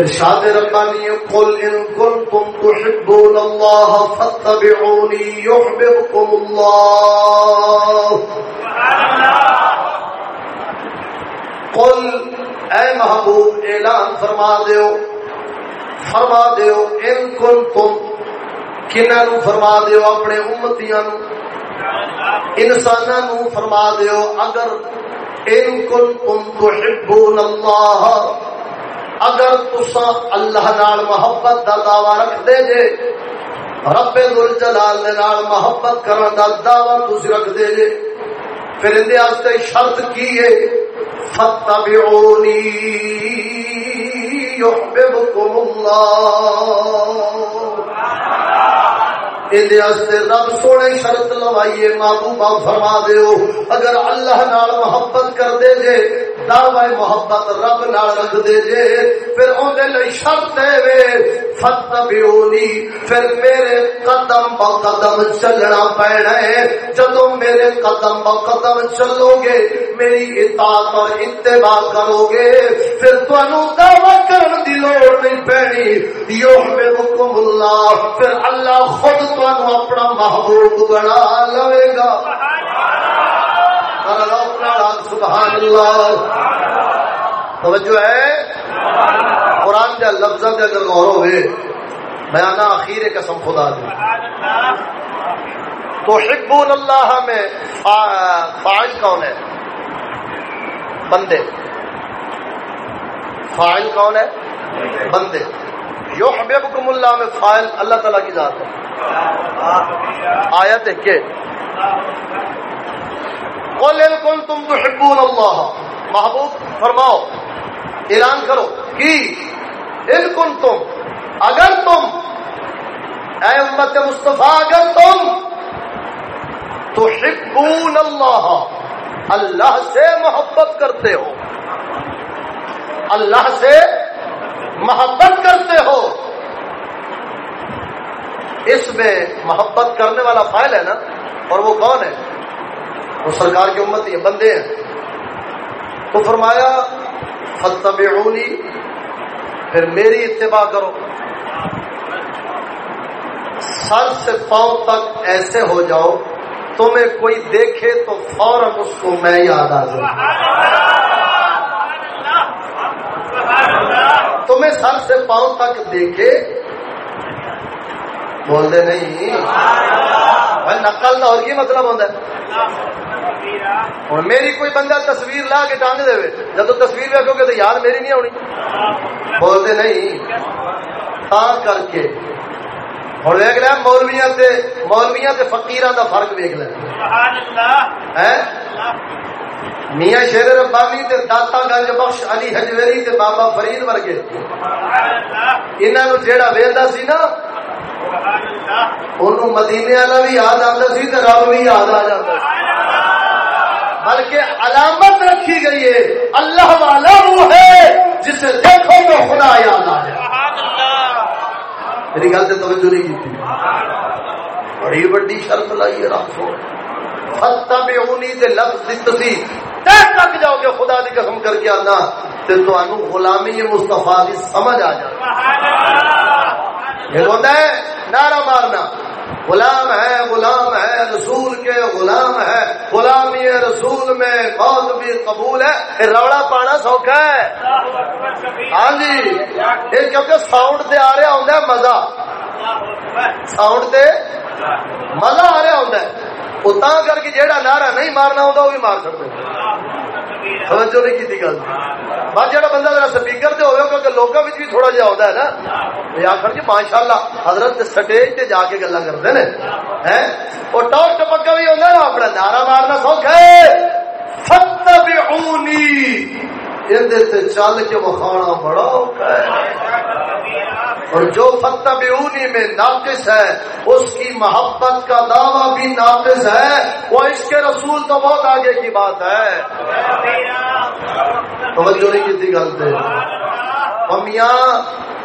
ارشاد ربانی، قل ان کنتم تحبون اللہ فاتبعونی یحببکم اللہ. قل اے محبوب، اعلان فرما دیو فرما دیو، ان کن تم کنہ نو فرما دیو، اپنے امتیاں نو انسانہ نو فرما دیو، اگر ان کن تم تحبون اللہ، اگر تسا اللہ نال محبت دا دعوی رکھ دے جے، رب ذل جلال دے نال محبت کرن دا دعوی تسی رکھ دے جے، پھر اندے واسطے شرط کی ہے؟ فتبعونی يحببكم الله۔ رب سونے شرط لوائیے محبوبہ فرما دیو اگر اللہ نال محبت کر دے جے دعوی محبت رب نال رکھ دے جے پھر اندے لئی شرط دے وے فتبعونی پھر میرے قدم با قدم چلنا پینا ہے جدو میرے قدم با قدم چلو گے میری اطاعت اور اتباع کرو گے پھر تانوں دعوی کرن دی لوڑ نہیں پینی یحببکم اللہ پھر اللہ خود اپنا محبوب بنا لوے گا سبحان اللہ توجہ ہے قرآن کے لفظ کے اگر غور ہوئے بیانہ اخیر قسم خدا دے تو حبون اللہ میں فائل کون ہے بندے فائل کون ہے بندے یو حبیبکم اللہ میں فائل اللہ تعالیٰ کی ذات ہے۔ آیت ہے کہ، قل ان کنتم تحبون اللہ۔ محبوب، فرماؤ، اعلان کرو کی ان کنتم، اگر تم، اے امت مصطفیٰ، اگر تم تحبون اللہ اللہ سے محبت کرتے ہو۔ اللہ سے محبت کرتے ہو۔ اس میں محبت کرنے والا فائل ہے نا، اور وہ کون ہے؟ وہ سرکار کی امت یہ بندے ہیں۔ تو فرمایا فتبعونی پھر میری اتباع کرو۔ سر سے پاؤں تک ایسے ہو جاؤ، تمہیں کوئی دیکھے تو فوراً اس کو میں یاد آ جاؤں۔ تمہیں سر سے پاؤں تک دیکھے بولتے نہیں۔ نقل کا اور کی مطلب ہوتا ہے؟ ہوں میری کوئی بندہ تصویر لا کے ٹانگ دے جب تصویر ویکو گے تو یار میری نہیں آنی بولتے نہیں۔ تا کر کے۔ ہوں ویک لیا مولویا مولویا فکیر کا فرق ویک لیا میاں شیر ربانی تے داتا گنج بخش علی حجویری تے بابا فرید ورگے۔ انہوں جیڑا ویلدا سی نا انہوں مدینے والا بھی یاد آتا سی تے رب بھی یاد آ جاتا بلکہ علامت رکھی گئی ہے، اللہ والا وہ ہے جسے دیکھو تو خدا یاد آ جائے۔ میری گل سے توجہ نہیں کی بڑی بڑی شرط لائی ہے لفظ تے تک جاؤ گے خدا دی قسم کر کے آنا تے تانوں غلامی مصطفی دی سمجھ آ جائے یہ ہوتا ہے نعرہ مارنا۔ غلام ہے غلام ہے رسول کے غلام ہے۔ غلامی رسول میں بہت بھی قبول ہے۔ روڑا پانا سوکھا ہے۔ ہاں جی۔ یہ کیونکہ ساؤنڈ سے آ رہا ہوں مزہ۔ ساؤنڈ سے مزہ آ رہا ہوں وہ کر کے جہاں نعرہ نہیں مارنا ہوتا وہ بھی مار سکتے توجہ نہیں کی گل۔ بس جہاں بندہ ذرا سپیکر سے ہوگا کیونکہ لوگوں بھی تھوڑا جہا ہوتا ہے نا، یہ آخر جی ماشاء اللہ حضرت سٹیج سے جا کے گلا کرتے ہیں؟ وہ ٹاپ ٹپکا بھی ہوتا نا، اپنا نعرہ مارنا سوکھ ہے۔ فتبعونی چل کے وکھانا بڑا اوکھا ہے۔ اور جو فتح میں ناقص ہے، اس کی محبت کا دعویٰ بھی ناقص ہے۔ وہ اس کے رسول تو بہت آگے کی بات ہے۔ توجہ نہیں کی گل سے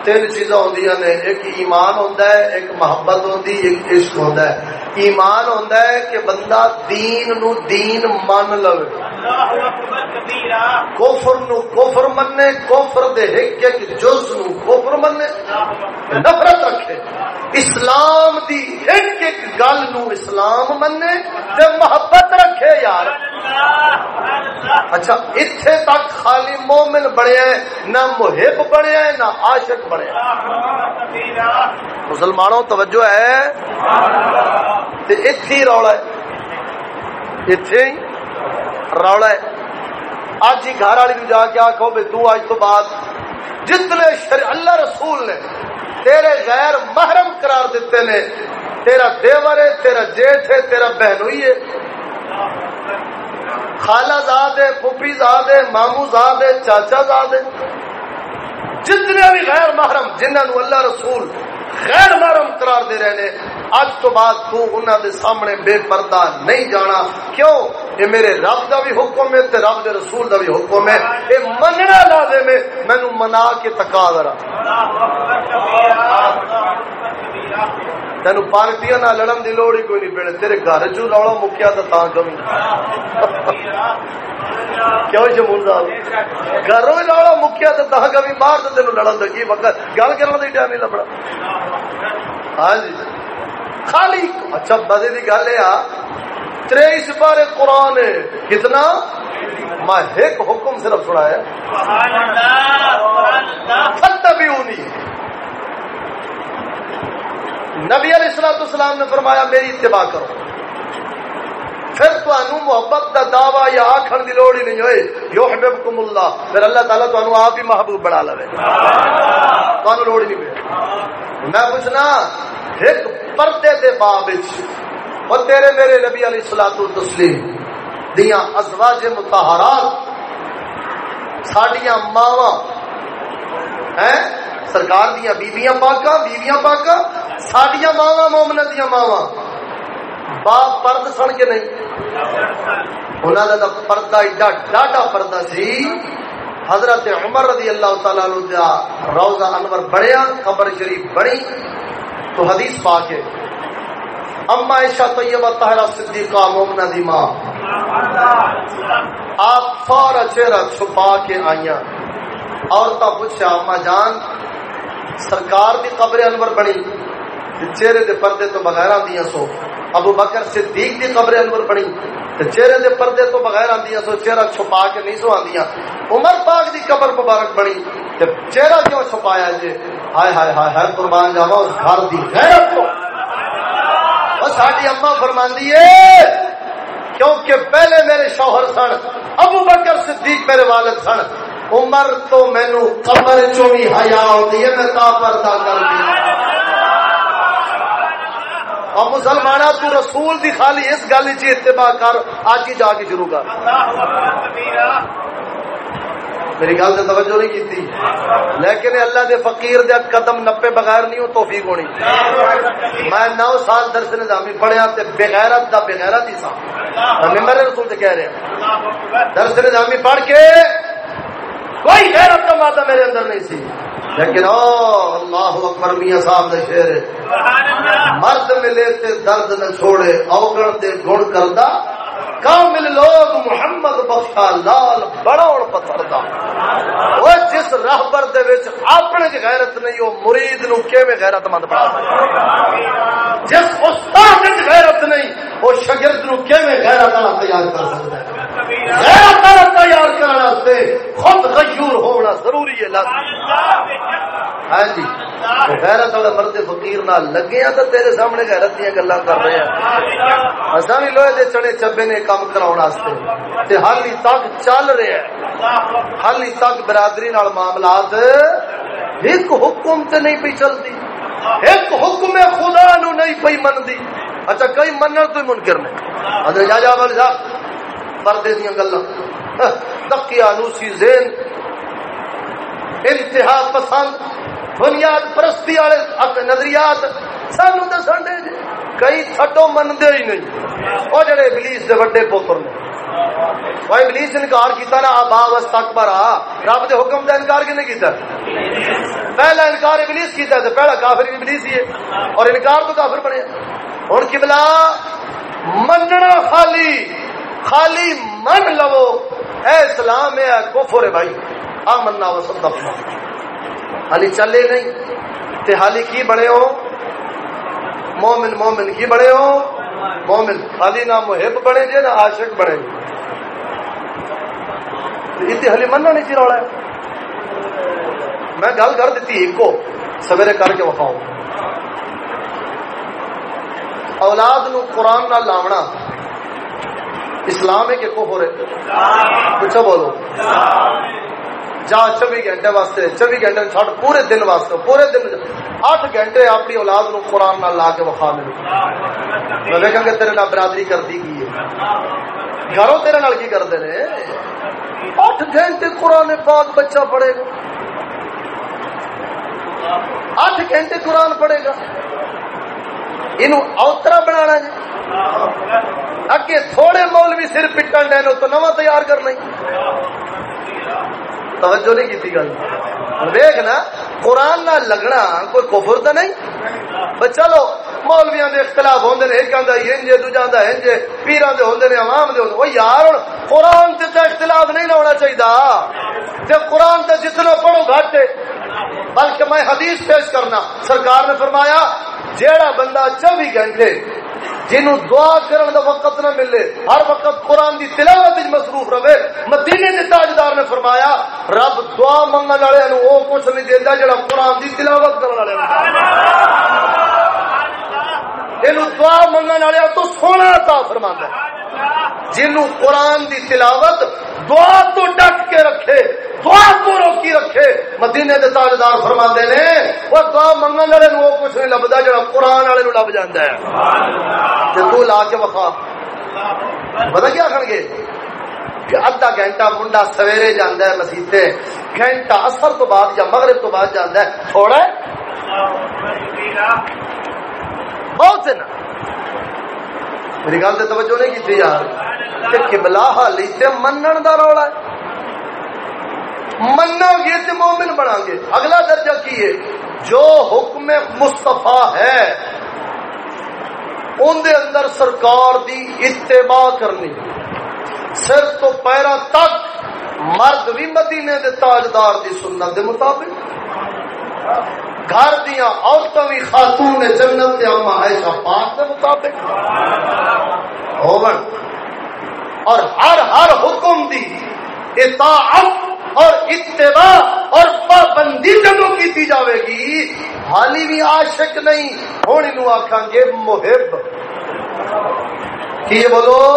تین چیزاں ہوندی نے ایک ایمان ہوتا ہے ایک محبت ہوتی ایک عشق ہوتا ہے۔ ایمان ہوتا ہے کہ بندہ دین نو دین مان لو کوفر نو کوفر مننے کوفر دے ایک ایک جز نو کوفر مننے۔ نفرت رکھے۔ اسلام دی ایک ایک گل نو اسلام مننے تے محبت رکھے یار۔ اچھا اتھے تک خالی مومن ہیں نہ محب ہیں نہ عاشق بڑے مسلمانوں، توجہ ہے۔ رولا ہے۔ رولا ہے۔ اج ہی گھر والی جا کے آخو بھائی تو اج تو بعد جتنے شر، اللہ رسول نے تیرے غیر محرم قرار دیتے نے، تیرا دیور ہے، تیرا جیٹ ہے، تیرا بہنوئی ہے۔ خالہ زاد ہے، پھوپھی زاد ہے مامو زاد ہے، چاچا زاد ہے۔ جتنے بھی غیر محرم جنہوں اللہ رسول غیر محرم قرار دے رہے نے۔ اج تو بعد تو انہوں دے سامنے بے پردہ نہیں جانا۔ کیوں؟ یہ میرے رب دا بھی حکم ہے تے رب دے رسول دا بھی حکم ہے۔ یہ مننا لازم ہے۔ مینوں منا کے تکا ذرا۔ تین پارٹیاں نہ لڑن دی لوڑ ہی کوئی نہیں پڑے تیرے گھر چ رولا مکیا تو تا کمی۔ کیوں جی شمول صاحب گھروں رولا مکیا تو تا کمی۔ باہر تو تین لڑن لگی۔ وقت گل کرنے کا ٹائم نہیں لبنا ہاں جی۔ خالی۔ اچھا مزے کی گل یہ تریس بارے قرآن کتنا؟ میں ایک حکم صرف سنایا۔ بھی نبی علیہ السلام نے فرمایا، میری اتباع کرو۔ پھر تمہوں محبت کا دعوی یا آخر کی لوڑ ہی نہیں ہوئے یو حبیبکم اللہ پھر اللہ تعالیٰ تمہوں آپ ہی محبوب بنا لو تمہیں لوڑ ہی نہیں پہ میں پوچھنا، ایک پردے دے باب اور تیرے میرے نبی علیہ السلام تسلیم دیا ازواج متحرات ساڈیاں ماواں، ہیں؟ سرکار دیا بیبیاں پاکا بیبیاں پاکا سڈیا ماوا مومن دیا ماوا باپ پرد سن کے نہیں انہوں کا پردہ ایڈا ڈاڈا پردہ سی حضرت عمر رضی اللہ تعالی کا روزہ انور بڑھیا خبر شریف بڑی تو حدیث پا کے اما عائشہ طیبہ طاہرہ صدیقہ مومنہ دی ماں آپ سارا چہرہ چھپا کے آئیاں عورتیں پوچھا اما جان سرکار دی قبر انور بنی چہرے دے پردے تو بغیر آدی سو۔ ابو بکر صدیق دی قبر انور بنی چہرے دے پردے تو بغیر آدی سو، چہرہ چھپا کے نہیں سو آدی عمر پاک دی قبر مبارک بنی۔ چہرہ کیوں چھپایا جی ہائے ہائے ہائے ہائے قربان جاوا اس گھر دی غیرت کو۔ ساری اما فرماندی ہے، کیونکہ پہلے میرے شوہر سن، ابو بکر صدیق میرے والد سن، عمر تو مینو قبر چوی حیا ہوتی ہے، میں تا پردہ کر دیا۔ اور مسلمان تو رسول دی خالی اس گل چ اتباع کر اج ہی جا کے شروع کر۔ میری گل سے توجہ نہیں کی لیکن اللہ دے فقیر دے قدم نپے بغیر نہیں ہو توفیق ہونی۔ میں نو سال درس نظامی پڑھیا تے بغیرت دا بغیرت ہی سا میرے رسول سے کہہ رہے ہیں درس نظامی پڑھ کے کوئی غیرت کا مادہ میرے اندر نہیں سی۔ لیکن اللہ اکبر میاں صاحب نے شیر مرد ملے تے درد نہ چھوڑے اوگڑ دے گڑ کردا، کامل لوگ محمد بخشا لال بڑا اور پتھر دا وہ جس راہبر دے وچ اپنے چ غیرت نہیں وہ مرید نو کیویں غیرت مند بنا سکتا جس استاد وچ غیرت نہیں وہ شاگرد نو کیویں غیرت والا تیار کر سکتا ہے؟ واسطے خود غیور ہونا ضروری ہے ہاں جی غیرت والے مرد فقیر نہ لگے ہیں تو تیرے سامنے غیرت دیا گلا کر رہے ہیں۔ اصا بھی لوہے دے چڑے چبے نے کام حالی تک چل رہے ہیں۔ حالی تک برادری نال معاملات ایک حکم تے نہیں پی چلتی۔ ایک حکم خدا نو نہیں پی منتی اچھا کئی من تو منکر نے۔ جا پردے دیا گلا تکیا نوسی زین انتہا پسند۔ بنیاد پرستی والے نظریات سانو دسن دے جی کئی تھڈو منتے ہی نہیں۔ وہ جڑے ابلیس دے وڈے پوتر نے۔ وہ ابلیس انکار کیتا نا آبا وس تک پر آ۔ رب دے حکم دا انکار کنے کیتا؟ پہلا انکار ابلیس کیتا تے پہلا کافر ابلیس ہی ہے۔ اور انکار تو کافر بنے۔ ہن قبلہ مننا خالی۔ خالی من لو۔ اے اسلام ہے کفر ہے بھائی۔ آ آمنا وصدقنا حالی چلے نہیں۔ تے حالی کی بڑے ہو؟ مومن مومن کی بڑے ہو؟ مومن حالی نہ محب بڑے جے نہ عاشق بڑے۔ اتنی حالی مننا نہیں سی روڑا ہے؟ میں گل کر دیتی ایک کو، سویرے کر کے وکھاؤں اولاد نو قرآن نہ لاونا۔ اسلام ہے کہ کو ہو رہے کچھ بولو۔ جا چوبی گھنٹے واسطے، چوبی گھنٹے چھٹ پورے دن واسطے، پورے دن اٹھ گھنٹے اپنی اولاد نو قرآن نہ لا کے وفا مل میں دیکھا کہ تیرے نال برادری کرتی کی ہے؟ گھروں تیرے نال کی کرتے ہیں اٹھ گھنٹے قرآن پاک بچہ پڑھے گا۔ اٹھ گھنٹے قرآن پڑھے گا۔ یہ اوترا بنا جی اگے تھوڑے مول بھی سر پٹن ڈے تو نواں تیار کرنا توجہ نہیں کی گل۔ ویخ نا، قرآن نہ لگنا کوئی کفر تو نہیں۔ چلو مولویا کے اختلاف ہوں ایک آدھا انجے دوجا آدھا انجے پیران دے ہوندے نے، عوام دے ہوندے۔ وہ یار قرآن تے تے اختلاف نہیں نہ ہونا چاہیے تے قرآن تے جتنا پڑھو گھٹ بلکہ میں حدیث پیش کرنا، سرکار نے فرمایا، جیڑا بندہ چوبی گھنٹے جنہوں دعا کرن دا وقت نہ ملے، ہر وقت قرآن دی تلاوت مصروف رہے۔ مدینے دے تاجدار نے فرمایا، رب دعا منگن والے نو او کچھ نہیں دیندا جڑا قرآن دی تلاوت کرنے والے اینو دعا منگن والے ہاں تو سونا عطا فرماندا ہے۔ جنوں قرآن دی تلاوت دعا تو ڈٹ کے رکھے، دعا تو روکی رکھے، مدینے دے تاجدار فرما نے، وہ دعا منگن والے نو کچھ نہیں لبدا جڑا قرآن والے لب جاندا ہے۔ تے تو لا کے وکھا پتہ کیا کھڑ گے کہ ادھا گھنٹہ منڈا سویرے جانا ہے مسیح گھنٹہ اثر تو بعد یا مغرب تو بعد جانا ہے۔ تھوڑا بہت سے نا میری گل سے توجہ نہیں کی یار۔ کہ قبلہ حالی تے منن دا رولا ہے۔ منا گے تو مومن بنا گے۔ اگلا درجہ کی ہے؟ جو حکم مصطفیٰ ہے ان دے اندر سرکار دی اتباع کرنی۔ سر تو پیرا تک مرد بھی مدینے دے تاجدار دی سنت دے مطابق۔ گھر دیا عورتوں بھی خاتون جنت دے اما ایسا پاک دے مطابق۔ ہون اور ہر ہر حکم دی اطاعت اور اتباع اور پابندی جدو کی جاوے گی، حالی بھی عاشق نہیں ہوں ان آخان گے محب۔ کی بولو؟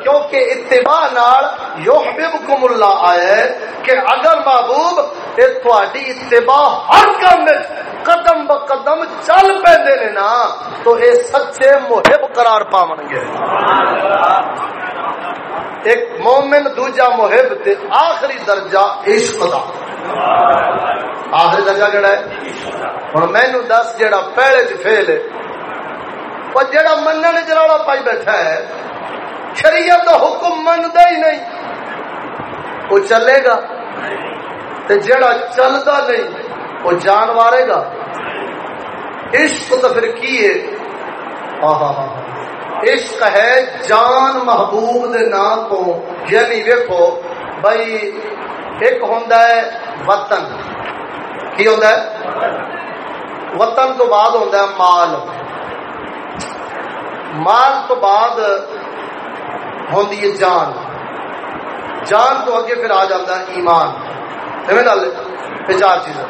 کیونکہ اتباع نال یحببکم اللہ آیا ہے کہ اگر محبوب تھوڑی اتباع ہر کام قدم ب قدم چل پے نا، تو اے سچے محب قرار پاون گے۔ ایک مومن دوجا محب تے آخری درجہ عشق دا۔ آخری درجہ کہڑا ہے؟ ہوں مینو دس جڑا پہلے چ فیل ہے۔ وہ جڑا منن جڑا پائی بیٹھا ہے شریعت دا حکم منتا ہی نہیں۔ وہ چلے گا۔ تے جڑا چلتا نہیں، وہ جان مارے گا۔ عشق تو پھر کی ہے؟ عشق ہے جان محبوب دے نام کو یعنی ویکو بھائی ایک ہوندا ہے وطن۔ کی ہوندا ہے؟ وطن تو بعد ہوندا ہے مال۔ مال تو بعد ہوندی ہے جان۔ جان تو اگے پھر آ جاتا ہے ایمان۔ ایویں چار چیزاں۔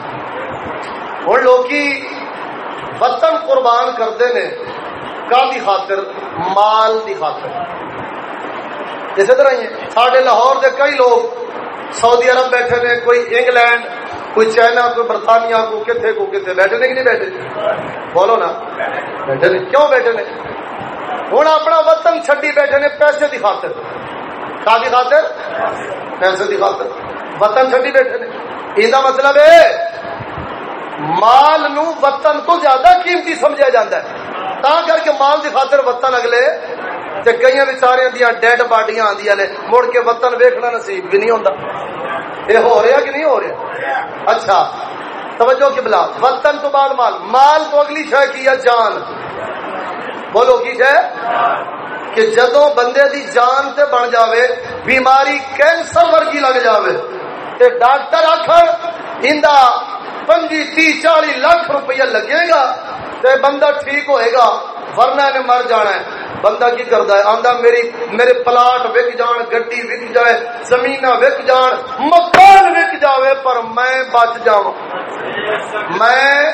ہوں لوگ وطن قربان کرتے ہیں کا خاطر؟ مال دی خاطر۔ اسی طرح ہی سارے لاہور دے کئی لوگ سعودی عرب بیٹھے نے، کوئی انگلینڈ، کوئی چائنا، کوئی برطانیہ کو کتنے کو کتنے بیٹھے نے کہ نہیں بیٹھے؟ بولو نا۔ بیٹھے نے۔ کیوں بیٹھے نے؟ ہوں اپنا وطن چڈی بیٹھے نے پیسے کی خاطر۔ کا خاطر؟ پیسے کی خاطر۔ وطن چڈی بیٹھے نے یہ مطلب ہے، مال نو وطن تو زیادہ قیمتی سمجھا جاتا ہے۔ تا کر کے مال کی خاطر وطن اگلے، تے کئی بچارے دیا ڈیڈ باڈیاں آدی نے، مڑ کے وطن ویکھنا نصیب بھی نہیں ہوتا یہ ہو رہا کہ نہیں ہو رہا؟ اچھا توجہ کی بلا وطن تو بعد مال۔ مال تو اگلی شہ کی ہے؟ جان۔ بولو کی شہ کہ جدو بندے دی جان تے بن جاوے، بیماری کینسر ورگی لگ جاوے، تے ڈاکٹر آخر اندا پنجی، تی، چالی لاکھ روپیہ لگے گا، تے بندہ ٹھیک ہوئے گا، ورنہ نے مر جانا ہے۔ بندہ کی کرتا ہے؟ آندا، میری، میرے پلاٹ وک جان، گڈی وک جائے زمین وک جان، مکان وک جاوے، پر میں بچ جاواں۔ میں،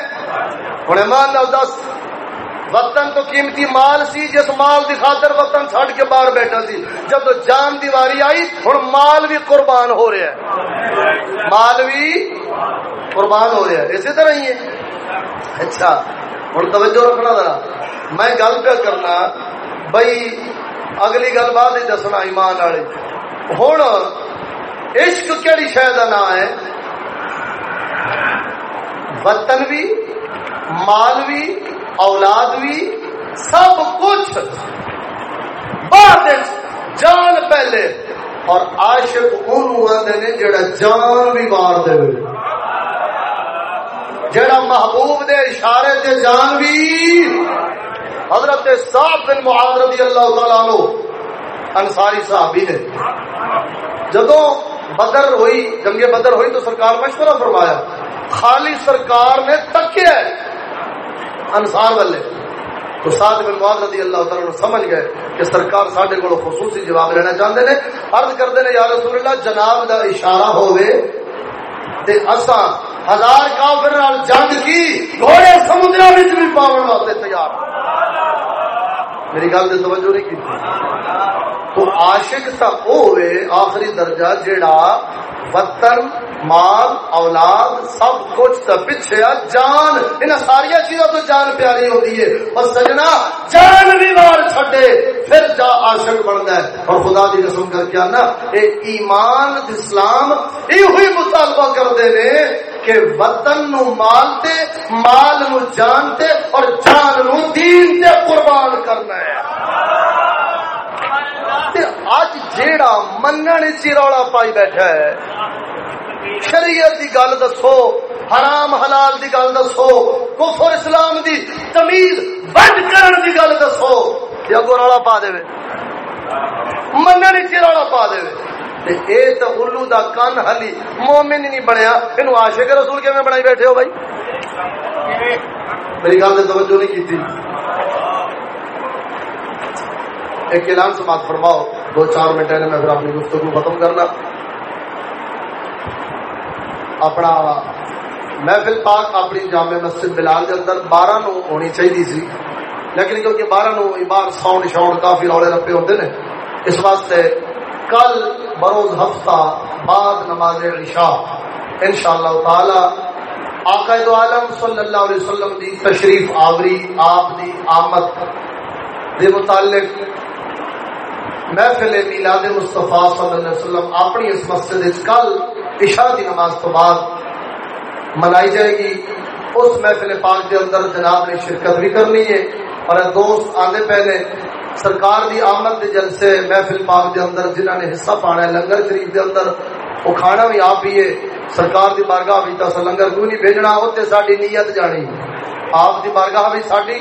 ہن ایمان دس وطن تو قیمتی مال سی، جس مال دی خاطر وطن چھڑ کے باہر بیٹھا سی۔ جب جان دیواری آئی، ہن مال بھی قربان ہو رہا ہے۔ مال بھی قربان ہو رہا ہے۔ اسی طرح ہی ہے۔ اچھا ہوں توجہ رکھنا ذرا۔ میں گل پہ کرنا بھائی اگلی گل بعد ہی دسنا ایمان والے۔ ہوں عشق کہڑی شہ کا نام ہے؟ وطن بھی مال بھی اولاد بھی سب کچھ۔ بعد جان پہلے۔ اور عاشق آتے نے جڑا جان بھی مار دے۔ جڑا محبوب دے اشارے تے جان بھی حضرت صاحب بن معاذ رضی اللہ تعالیٰ عنہ، انصاری صحابی نے۔ جدو بدر ہوئی، جنگ بدر ہوئی تو سرکار مشورہ فرمایا، خالی سرکار نے تکیا انصار والے۔ تو ساتھ بن معاذ رضی اللہ تعالیٰ عنہ سمجھ گئے کہ سرکار ساڈے کو خصوصی جواب لینا چاہتے ہیں عرض کرتے ہیں یا رسول اللہ، جناب دا اشارہ ہوئے تے اساں ہزار کافر نال جنگ کی، گھوڑے سمندر وچ بھی پاون واسطے تیار۔ میری گل سے توجہ نہیں کی تو عاشق تا او ہوئے آخری درجہ جیڑا وطن مال، اولاد، سب کچھ تو پیچھے جان، ان ساری چیزوں تو جان پیاری ہوتی ہے۔ اور سجنا، جان بھی مار چھڈے، پھر جا عاشق بنتا ہے۔ اور خدا دی قسم کر کے آنا اے ایمان، اسلام یہ ہوئی مطالبہ کرتے ہیں کہ وطن نو مال تے، مال نو جان تے، اور جان نو دین تے قربان کرنا ہے۔ اج جیڑا منن چی رولا پائی بیٹھا ہے شریعت دی گل دسو، حرام حلال دی گل دسو، کفر اسلام دی تمیز بند کرن دی گل دسو یا کو رولا پا دے۔ منن چی رولا پا دے۔ اے تو الو دا کن ہلی مومن نہیں بنیا۔ اینو عاشق رسول کیویں بنائی بیٹھے ہو بھائی؟ میری گل تے توجہ نہیں کیتی۔ ایک اعلان سماعت فرماؤ، دو چار منٹ میں پھر اپنی گفتگو ختم کرنا۔ اپنا محفل پاک اپنی جامع مسجد بلال کے اندر بارہ نو ہونی چاہیے سی لیکن کیونکہ بارہ نو ایمان ساؤنڈ شاؤنڈ کافی رولے رپے ہوتے ہیں اس واسطے کل بروز ہفتہ بعد نماز عشاء ان شاء اللہ تعالی آقائد عالم صلی اللہ علیہ وسلم دی تشریف آوری آپ دی آمد دے متعلق محفل میلاد مصطفیٰ صلی اللہ علیہ وسلم اپنی اس مسجد کل عشاء کی نماز تو بعد منائی جائے گی۔ اس محفل پاک کے اندر جناب نے شرکت بھی کرنی ہے۔ اور دوست آنے پہلے سرکار دی آمد دے جلسے محفل پاک دے اندر جنہوں نے حصہ پانا ہے، لنگر شریف دے اندر وہ کھانا بھی آپ ہی ہے سرکار دی بارگاہ بھی تو لنگر کوئی نہیں بھیجنا اتنے ساری نیت جانی آپ کی بارگاہ بھی ساری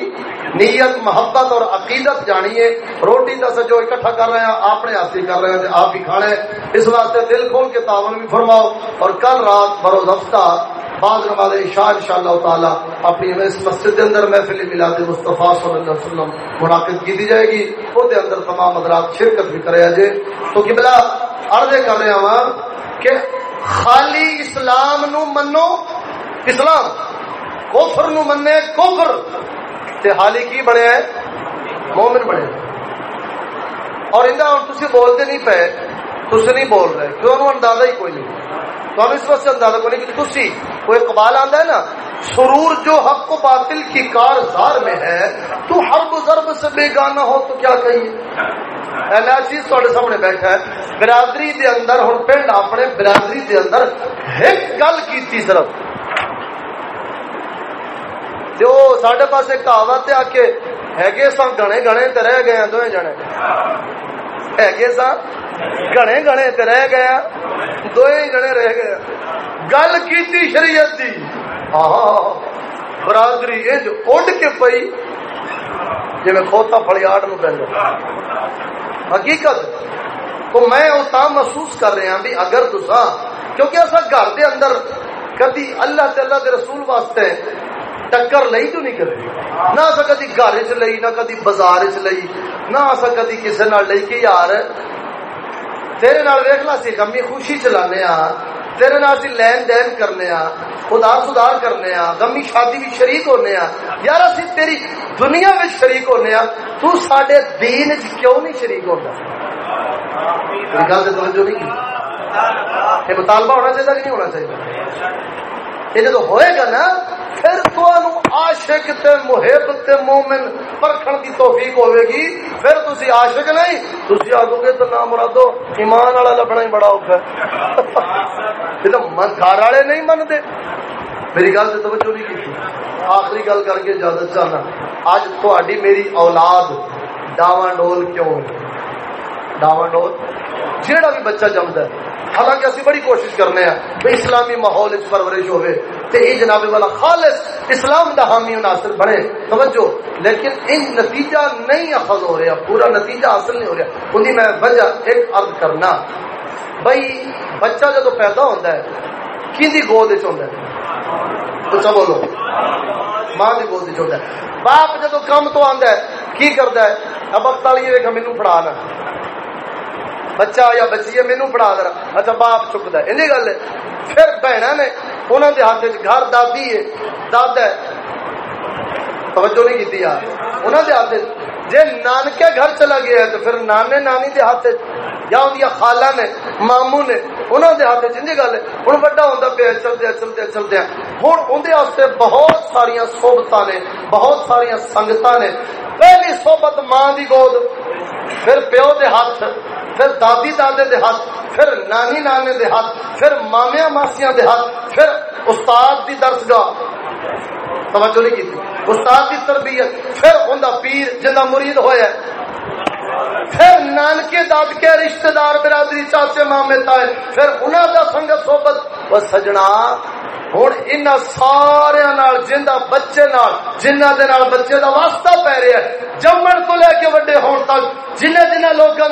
نیت محبت اور عقیدت جانی ہے روٹی دس جو اکٹھا کر رہے ہیں اپنے ہاتھ ہی کر رہے ہیں آپ ہی کھانے اس واسطے دل کھول کے تعاون بھی فرماؤ اور کل رات بروز ہفتہ بعد نماز عشاء ان شاء اللہ تعالی اپنی اس مسجد کے اندر محفل میلاد مصطفیٰ صلی اللہ علیہ وسلم منعقد کی دی جائے گی وہ اندر تمام حضرات شرکت بھی کرے جے تو قبلہ عرض کر رہے ہیں کہ خالی اسلام نو منو اسلام کوفر نو منے کوفر تے حالی کی بنے ہے مومن بنے۔ اور اندر ہوں تھی بولتے نہیں پے تھی نہیں بول رہے، کیوں؟ اندازہ ہی کوئی نہیں۔ تو ہم اس وقت سے اندازہ کوئی نہیں کہ تھی وہ اقبال آتا ہے نا، سرور جو حق و باطل کی کار زار میں ہے، تو ہر ضرب سے بے گانا ہو تو کیا کہیے چیز جی، تھوڑے سامنے بیٹھا ہے، برادری دے اندر ہوں پنڈ اپنے برادری دے اندر ایک گل کی صرف۔ جو سڈے پاس ایک کہاوت آ کے ہے سن گنے گنے تو رہ گئے دو جنے۔ ہے سن گنے گنے تو رہ گیا دو جنے رہ گئے گل کی شریعت دی برادری انج اڈ کے پئی جی میں کھوتا فلیاٹ نو پہ حقیقت تو میں اس محسوس کر رہا بھی اگر تسا کیونکہ اصا گھر دے اندر کدی اللہ تعالی دے رسول واسطے ٹکر لئی تو نہیں کرتی نہ اصا کدی گھر چ لئی نہ کدی بازار چ لئی نہ اصا کدی کسی نال لئی کہ یار تیرے نال ویکھنا سی کمی خوشی چلانے آ تیرے نال سی لین دین کرنے آ خدا سدار کرنے آ غمی شادی بھی شریک ہونے آ یار اسی تیری دنیا میں شریک ہونے آ تو ساڈے دین وچ کیوں نہیں شریک ہوندا؟ گل سے توجہ نہیں کی؟ یہ مطالبہ ہونا چاہیے کہ نہیں ہونا چاہیے یہ جب ہوئے گا نا پھر تو عاشق تے محب تے مومن پرکھن کی توفیق ہوے گی۔ پھر تسی عاشق نہیں تسی آگو گے تو نام مرادو ایمان والا لبنا ہی بڑا اوکھا۔ ہے یہ تو من گھر والے نہیں منتے۔ میری گل سے توجہ نہیں کی آخری گل کر کے اجازت چاہنا۔ اج تھوڑی میری اولاد ڈاواں ڈول کیوں؟ ڈاواں ڈول؟ جیڑا بھی بچہ جمدا ہے۔ حالانکہ اسی بڑی کوشش کرنے ہیں کہ اسلامی ماحول اس پرورش ہوئے تے یہ جناب والا خالص اسلام دا حامی و ناصر بنے۔ توجہ، لیکن ان نتیجہ نہیں اخذ ہو رہا پورا نتیجہ حاصل نہیں ہو رہا۔ انہیں میں وجہ ایک عرض کرنا۔ بھائی، بچہ جب پیدا ہوتا ہے کی گود ہوتا ہے؟ تو بولو۔ ماں کی گود ہوتا ہے۔ باپ جب کام تو آتا ہے، کی کرتا ہے؟ اب وقت والی ویک مینو پڑھانا۔ بچہ یا بچی ہے مینو پڑھا کر اچھا باپ چکتا ہے یہ گل ہے۔ پھر بہن نے انہوں کے ہاتھ گھر دادی ہے، دادا توجہ نہیں کی یار۔ انہوں کے ہاتھ جی نانکے گھر چلا گیا ہے تو پھر نانے نانی کے ہاتھ یا ان خالہ نے مامو نے انہوں کے ہاتھ جن گل ہے ہوں بڑا ہوتا پیا چلتے چلتے چلتے ہوں اندر بہت ساریا سوبت نے، بہت ساریا سنگت نے۔ پہلی سوبت ماں کی گود، پھر پیو دے ہاتھ، پھر دادی دادے دے ہاتھ، پھر نانی نانے دے ہاتھ، پھر مامیا ماسیاں دے ہاتھ، پھر استاد دی درس گاہ توجہ نہیں کی استاد کی تربیت پھر ہوں پیر جنہ مرید ہوا پھر نانکے دادکے رشتہ دار برادری چاچے مامے تائے، پھر انہوں دا سنگت صحبت، وہ سجنا ہوں ان سارا جا بچے نال جنہ دے نال بچے دا واسطہ پی رہا ہے۔ جمن کو لے کے وڈے ہون تک جنہ جنہ لوگوں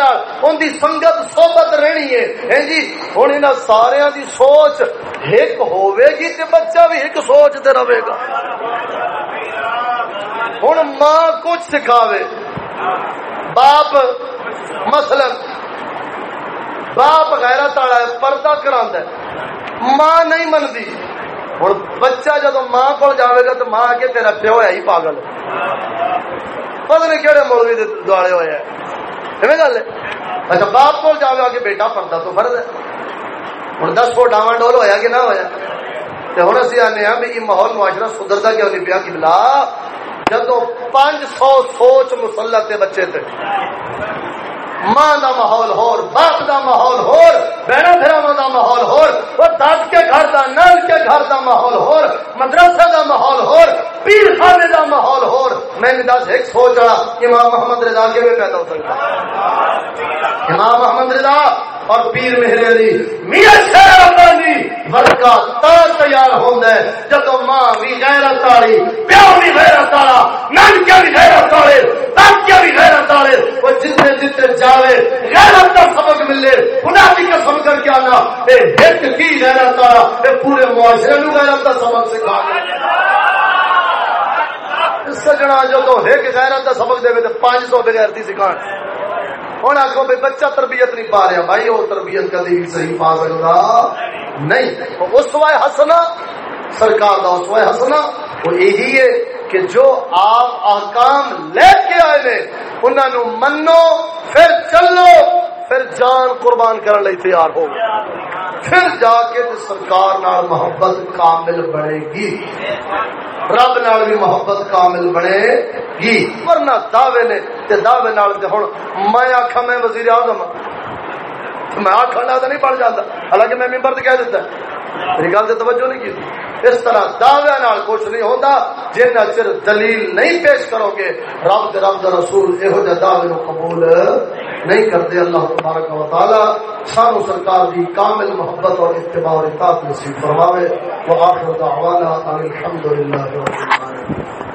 ان دی سنگت صحبت رہنی ہے۔ ہاں جی ہوں ان سارا دی سوچ ایک ہوے گی تے بچہ بھی ایک سوچ تے رہے گا۔ ہوں ماں کچھ سکھاوے۔ باپ مثلا باپ غیرت والا ہے، پردہ کرا ماں نہیں منتی ہوں بچہ جب ماں کو جائے گا تو ماں کے تیرا پیو ہے ہی پاگل۔ پتہ نہیں کہڑے مولوی دوالے ہوئے ہیں۔ گل ہے؟ اچھا باپ کو جائے گا کہ بیٹا پڑتا تو فرض ہے۔ ہوں دس فٹ ڈاواں ڈول ہوا کہ نہ ہوا ہوں اسی آنے ہاں بھی ماحول معاشرہ سدھرتا کیوں نہیں پیا؟ کہ بلا جدو پانچ سو سوچ مسلط بچے تھے ماں دا ماحول ہور، باپ دا ماحول ہور بہن بھراواں دا ماحول ہور۔ وہ داد کے گھر دا نل کے گھر دا ماحول ہور۔ مدرسہ دا ماحول ہور۔ پیر خانے دا ماحول ہور۔ میں نے دس ایک سوچ رہا امام محمد رضا کے میں پیدا ہو سکتا۔ امام محمد رضا اور پیر مہر علی میاں شہر افغانی ورکا تا تیار ہوتا ہے۔ جب ماں بھی غیرت والی پیو بھی غیرت والا نانکیا بھی غیرت والے تاکیا بھی غیرت والے وہ جتنے جتنے جاوے، غیرت کا سبق ملے، خدا کی قسم کر کے آنا۔ اے ہٹ کی غیرت والا اے پورے معاشرے نو غیرت کا سبق سکھا۔ سجنا جو تو ایک غیرت کا سبق دے تو پانچ سو بغیرتی سکھان۔ ہوں آخو بھائی بچہ تربیت نہیں پا رہا بھائی، وہ تربیت کدی بھی صحیح پا سکتا۔ نہیں اس وائے ہسنا سرکار کا اس وائے ہسنا وہ یہی ہے کہ جو آپ احکام لے کے آئے نے انہوں منو، پھر چلو۔ پھر جان قربان کرنے لیے تیار ہو پھر جا کے سرکار نال محبت کامل بنے گی۔ رب نال بھی محبت کامل بنے گی۔ ورنہ دعوے نے تے دعوے نال تے ہن میں آکھا میں وزیر اعظم میں آکھنا تو نہیں پڑ جاتا حالانکہ میں ممبر تے کہہ دیتا میری گل سے توجہ نہیں کی اس طرح دعوے نال کچھ نہیں ہوتا، جنہ چر دلیل نہیں پیش کرو گے، رب دے رب دا رسول یہو جہ دعوے نو قبول نہیں کرتے، اللہ تبارک و تعالی سانو سرکار دی کامل محبت اور اتباع اور اطاعت نصیب فرماوے۔ وآخر دعوانا الحمدللہ رب العالمین۔